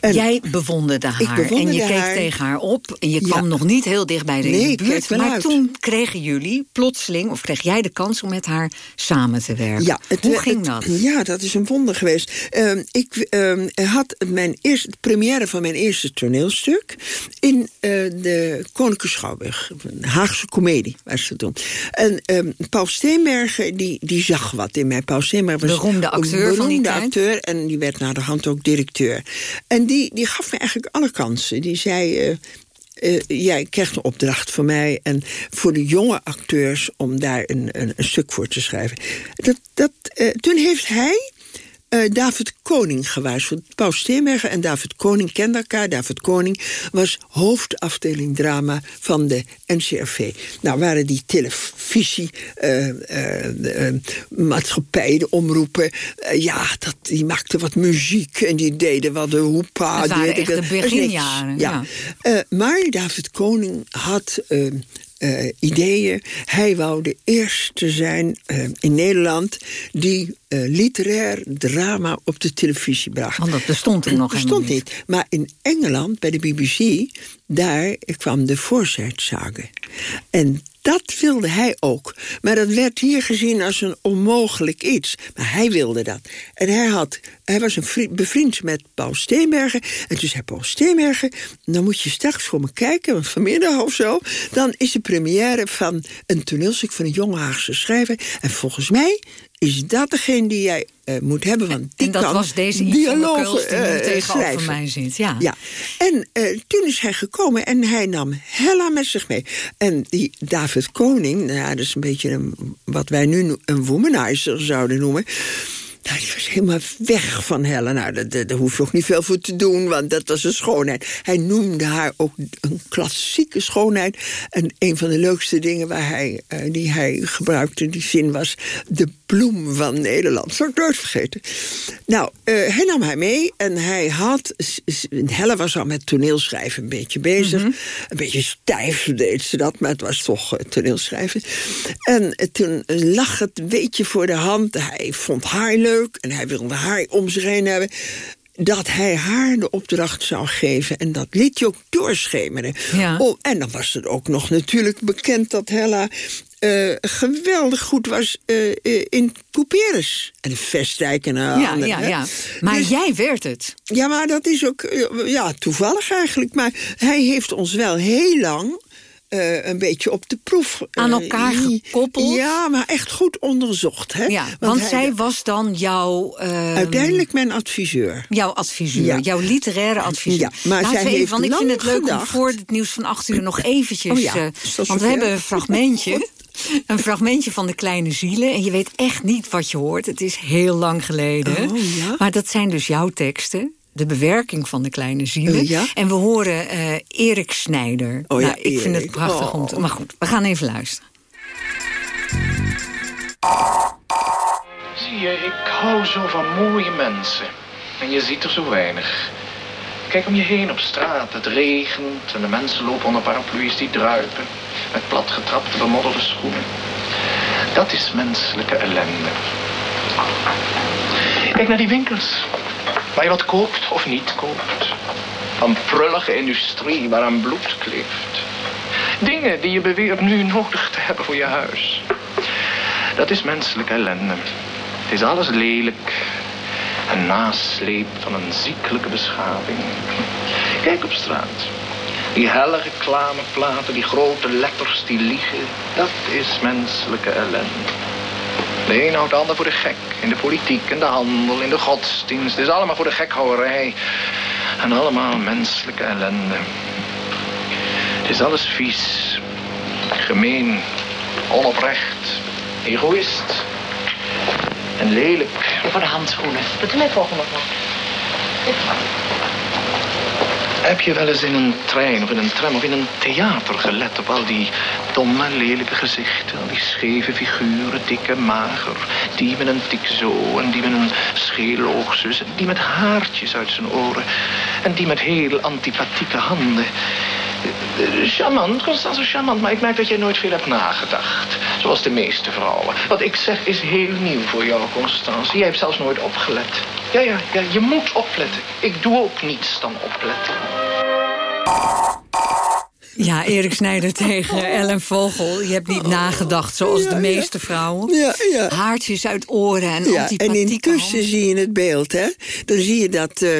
En Jij bewonderde haar bewonderde en je keek haar. tegen haar op. En je kwam nog niet heel dicht bij de nee, buurt. Maar uit. toen kregen jullie plotseling, of kreeg jij de kans om met haar samen te werken. Ja, het, Hoe ging het, dat? Ja, dat is een wonder geweest. Ehm, ik ehm, had mijn eerste, de première van mijn eerste toneelstuk... in uh, de Koninklijke Schouwburg. Een Haagse komedie was ze toen. En um, Paul Steenbergen, die, die zag wat in mij. Paul Steenbergen was beroemde acteur een beroemde van die acteur. En die werd naar de hand ook directeur. En die, die gaf me eigenlijk alle kansen. Die zei... Uh, uh, jij krijgt een opdracht van mij en voor de jonge acteurs om daar een, een, een stuk voor te schrijven. Dat, dat, uh, toen heeft hij uh, David Koning gewaarschuwd. Paul Steenbergen en David Koning kenden elkaar. David Koning was hoofdafdeling drama van de NCRV. Nou waren die televisie, uh, uh, maatschappij, de omroepen... ja, dat, die maakten wat muziek en die deden wat de hoepa. Dat waren echt de beginjaren. Ja. ja. maar David Koning had uh, ideeën. Hij wou de eerste zijn uh, in Nederland die uh, literair drama op de televisie bracht. Want dat bestond er nog bestond niet. Maar in Engeland, bij de BBC, daar kwam de Voorzijdszagen. En dat wilde hij ook. Maar dat werd hier gezien als een onmogelijk iets. Maar hij wilde dat. En hij, had, hij was een vriend, bevriend met Paul Steenbergen. En toen zei Paul Steenbergen... dan moet je straks voor me kijken, want vanmiddag of zo... dan is de première van een toneelstuk van een jonge Haagse schrijver. En volgens mij is dat degene die jij uh, moet hebben. Want die en dat kan was deze dialogen die uh, tegenover mij zit. Ja. ja. En uh, toen is hij gekomen en hij nam Hella met zich mee. En die David Koning, nou ja, dat is een beetje een, wat wij nu een womanizer zouden noemen... Nou, die was helemaal weg van Helle. Nou, daar, daar, daar hoef je ook niet veel voor te doen, want dat was een schoonheid. Hij noemde haar ook een klassieke schoonheid. En een van de leukste dingen waar hij, uh, die hij gebruikte, die zin was... de bloem van Nederland. Zou ik nooit vergeten. Nou, uh, hij nam haar mee en hij had... Helle was al met toneelschrijven een beetje bezig. Mm -hmm. Een beetje stijf deed ze dat, maar het was toch uh, toneelschrijven. En toen lag het een beetje voor de hand. Hij vond haar leuk en hij wilde haar om zich heen hebben dat hij haar de opdracht zou geven. En dat liet je ook doorschemeren. Ja. Oh, en dan was het ook nog natuurlijk bekend dat Hella... Uh, geweldig goed was uh, uh, in couperus. En de Vestdijk en ja, andere, ja, ja. Maar dus, jij werd het. Ja, maar dat is ook ja, toevallig eigenlijk. Maar hij heeft ons wel heel lang uh, een beetje op de proef. Aan elkaar gekoppeld? Ja, maar echt goed onderzocht. Hè? Ja, want, want hij, zij was dan jouw... Uh, uiteindelijk mijn adviseur. Jouw adviseur, ja. jouw literaire adviseur. Ja, maar Laten zij we want ik vind het leuk gedacht. om voor het nieuws van acht uur nog eventjes... Oh ja, want we hebben een fragmentje... Een fragmentje van de kleine zielen. En je weet echt niet wat je hoort. Het is heel lang geleden. Oh, ja? Maar dat zijn dus jouw teksten de bewerking van de kleine zielen. Ja? En we horen uh, Erik Snijder. Oh, ja, nou, ik Erik. vind het prachtig oh. om te... Maar goed, we gaan even luisteren. Zie je, ik hou zo van mooie mensen. En je ziet er zo weinig. Kijk om je heen op straat. Het regent en de mensen lopen onder paraplu's die druipen. Met platgetrapte bemodderde schoenen. Dat is menselijke ellende. Kijk naar die winkels. Waar je wat koopt of niet koopt. Van prullige industrie waaraan bloed kleeft. Dingen die je beweert nu nodig te hebben voor je huis. Dat is menselijke ellende. Het is alles lelijk. Een nasleep van een ziekelijke beschaving. Kijk op straat. Die helle reclameplaten, die grote letters die liegen. Dat is menselijke ellende. De een houdt de ander voor de gek. In de politiek, in de handel, in de godsdienst. Het is allemaal voor de gekhouwerij. En allemaal menselijke ellende. Het is alles vies. Gemeen. Onoprecht. Egoïst. En lelijk. Voor de handschoenen. Dat is mijn volgende plan. Heb je wel eens in een trein of in een tram of in een theater gelet op al die domme, lelijke gezichten? Al die scheve figuren, dikke, mager. Die met een tik zo en die met een scheeloogzus. En die met haartjes uit zijn oren. En die met heel antipathieke handen. Charmant, Constance, charmant, maar ik merk dat jij nooit veel hebt nagedacht. Zoals de meeste vrouwen. Wat ik zeg is heel nieuw voor jou, Constance. Jij hebt zelfs nooit opgelet. Ja, ja, ja, je moet opletten. Ik doe ook niets dan opletten. Ja, Erik Snijder tegen Ellen Vogel. Je hebt niet nagedacht zoals de meeste vrouwen. Ja, ja. Haartjes uit oren en Ja, en intussen zie je het beeld, hè. Dan zie je dat eh,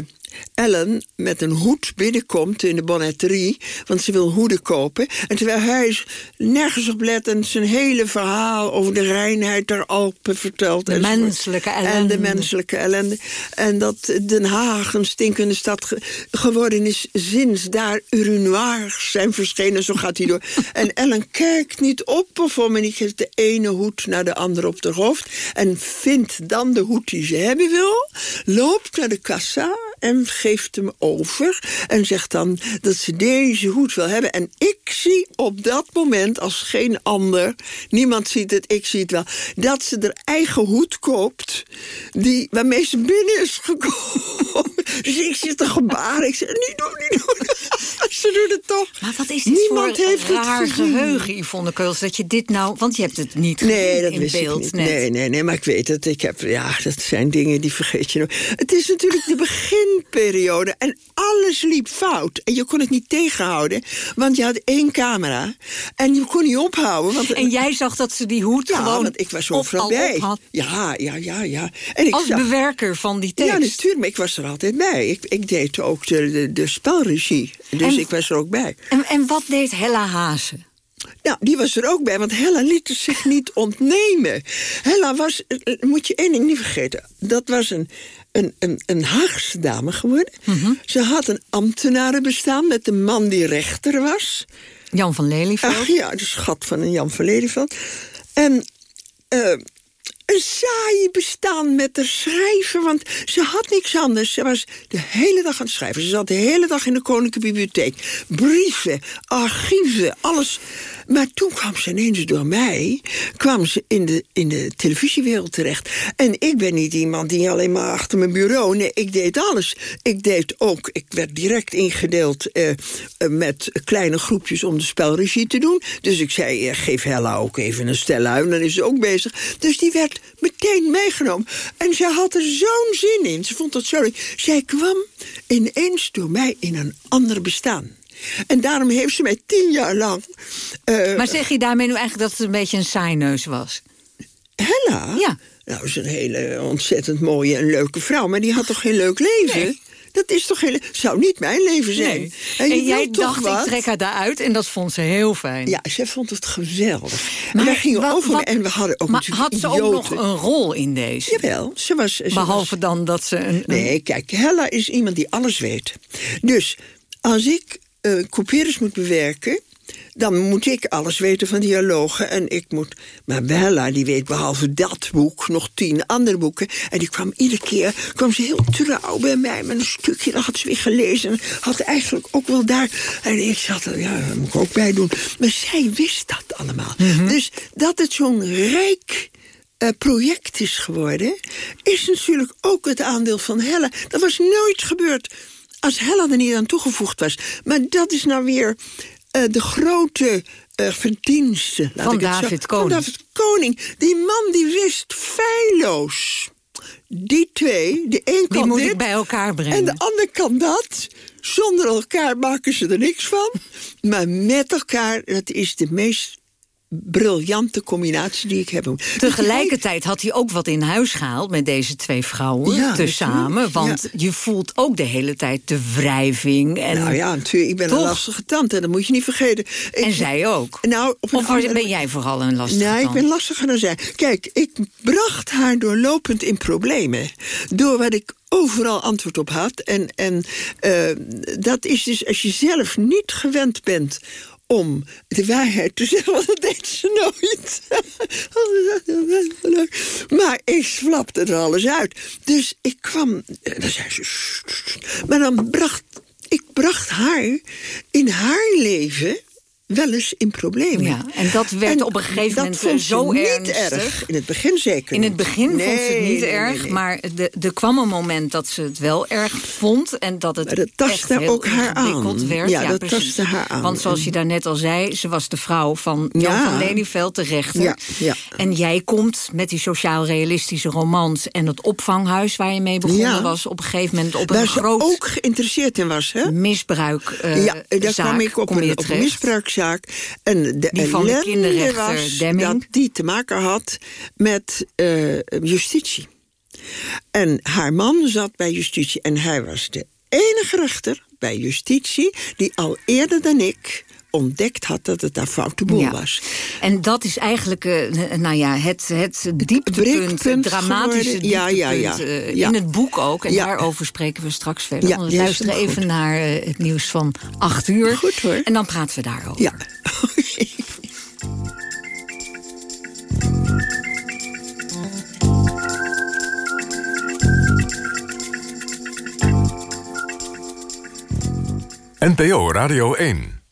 Ellen met een hoed binnenkomt in de bonnetterie... want ze wil hoeden kopen. En terwijl hij nergens op lettend zijn hele verhaal... over de reinheid der Alpen vertelt. De menselijke En ellende. de menselijke ellende. En dat Den Haag een stinkende stad ge- geworden is... sinds daar urinoirs zijn verschenen. Zo gaat hij door. en Ellen kijkt niet op of om en die geeft de ene hoed naar de andere op de hoofd. En vindt dan de hoed die ze hebben wil. Loopt naar de kassa en geeft hem over. En zegt dan dat ze deze hoed wil hebben. En ik zie op dat moment als geen ander... niemand ziet het, ik zie het wel... dat ze haar eigen hoed koopt... Die, waarmee ze binnen is gekomen. Dus ik zit te gebaren. Ik zeg, niet doen, niet doen. ze doen het toch. Maar wat is dit Niemand voor heeft het raar gezien. geheugen, Yvonne Keuls... dat je dit nou... want je hebt het niet Nee, gezien dat in wist beeld ik niet. net. Nee, nee, nee, maar ik weet het. Ik heb, ja, dat zijn dingen die vergeet je nog. Het is natuurlijk de beginperiode en alles liep fout. En je kon het niet tegenhouden, want je had één camera. En je kon niet ophouden. Want, En jij zag dat ze die hoed ja, gewoon want ik was op- overal al bij. op had. Ja, ja, ja, ja. En ik Als zag, bewerker van die tekst. Ja, natuurlijk, maar ik was er altijd bij. Ik, ik deed ook de, de, de spelregie, dus En- ik was er ook bij. En, en wat deed Hella Hazen? Nou, die was er ook bij, want Hella liet zich niet ontnemen. Hella was, eh, moet je één ding niet vergeten... dat was een, een, een, een Haagse dame geworden. Mhm. Ze had een ambtenarenbestaan met een man die rechter was. Jan van Lelyveld. Ach ja, de schat van een Jan van Lelyveld. En eh, een saai bestaan met de schrijven, want ze had niks anders. Ze was de hele dag aan het schrijven. Ze zat de hele dag in de Koninklijke Bibliotheek. Brieven, archieven, alles. Maar toen kwam ze ineens door mij... kwam ze in de, in de televisiewereld terecht. En ik ben niet iemand die alleen maar achter mijn bureau... nee, ik deed alles. Ik deed ook... Ik werd direct ingedeeld eh, eh, met kleine groepjes... om de spelregie te doen. Dus ik zei, eh, geef Hella ook even een stel uit. Dan is ze ook bezig. Dus die werd meteen meegenomen. En ze had er zo'n zin in. Ze vond dat zo leuk. Zij kwam ineens door mij in een ander bestaan. En daarom heeft ze mij tien jaar lang... eh, Maar zeg je daarmee nu eigenlijk dat het een beetje een saaineus was? Hella? Ja. Nou, is een hele ontzettend mooie en leuke vrouw. Maar die had toch geen leuk leven? Dat is toch heel... zou niet mijn leven zijn. Nee. En, jij dacht, wat? ik trek haar daaruit en dat vond ze heel fijn. Ja, zij vond het geweldig. Maar en gingen over en we hadden ook maar had ze ook nog een rol in deze? Jawel, ze was... Ze Behalve dan dat ze een... een- Nee, kijk, Hella is iemand die alles weet. Dus als ik uh, moet bewerken... dan moet ik alles weten van dialogen. En ik moet... Maar Hella, die weet behalve dat boek nog tien andere boeken. En die kwam iedere keer... kwam ze heel trouw bij mij met een stukje. Dan had ze weer gelezen. En had eigenlijk ook wel daar... En ik zat er, ja, daar moet ik ook bij doen. Maar zij wist dat allemaal. Dus dat het zo'n rijk... Uh, project is geworden, is natuurlijk ook het aandeel van Hella. Dat was nooit gebeurd als Hella er niet aan toegevoegd was. Maar dat is nou weer uh, de grote uh, verdienste. Laat van ik David Koning. Van David Koning. Die man die wist feilloos. Die twee, de een die kan moet dit, ik bij elkaar brengen. En de ander kan dat. Zonder elkaar maken ze er niks van. Maar met elkaar, dat is de meest briljante combinatie die ik heb. Tegelijkertijd had hij ook wat in huis gehaald met deze twee vrouwen ja, tezamen. Want ja. je voelt ook de hele tijd de wrijving. En nou ja, natuurlijk, ik ben Toch? een lastige tante, dat moet je niet vergeten. Ik, en zij ook. Nou, op of andere... ben jij vooral een lastige Nee, tante? ik ben lastiger dan zij. Kijk, ik bracht haar doorlopend in problemen. Door wat ik overal antwoord op had. En, en uh, dat is dus als je zelf niet gewend bent om de waarheid te zeggen, want dat deed ze nooit. maar ik flapte er alles uit. Dus ik kwam, dan zei ze... Maar dan bracht ik bracht haar in haar leven wel eens in problemen. Ja, en dat werd op een gegeven moment vond ze zo niet ernstig. erg. In het begin zeker In het begin vond ze het niet nee, erg, nee, maar de- er kwam een moment dat ze het wel erg vond. En dat het Maar dat tastte echt heel ook haar aan. werd. Ja, dat precies. tastte haar aan. Want zoals je daarnet al zei, ze was de vrouw van Jan Ja. van Lelyveld, de rechter. Ja, ja. En jij komt met die sociaal-realistische romans... en het opvanghuis waar je mee begonnen Ja. was... op een gegeven moment op Waar een ze groot ook geïnteresseerd in was, hè? misbruik eh, ja, daar zaak kwam ik op kom je een, op een terecht. misbruikzaak. En de Die van de kinderrechter was Demming. dat die te maken had met eh, justitie. En haar man zat bij justitie. En hij was de enige rechter bij justitie... die al eerder dan ik ontdekt had dat het daar foute boel Ja. was. En dat is eigenlijk eh, nou ja, het, het dieptepunt, het dramatische. Ja, dieptepunt ja, ja. eh, Ja. in het boek ook. En Ja. daarover spreken we straks verder. Ja, We luisteren goed. even naar eh, het nieuws van 8 uur. Goed hoor. En dan praten we daarover. Ja. NPO Radio 1.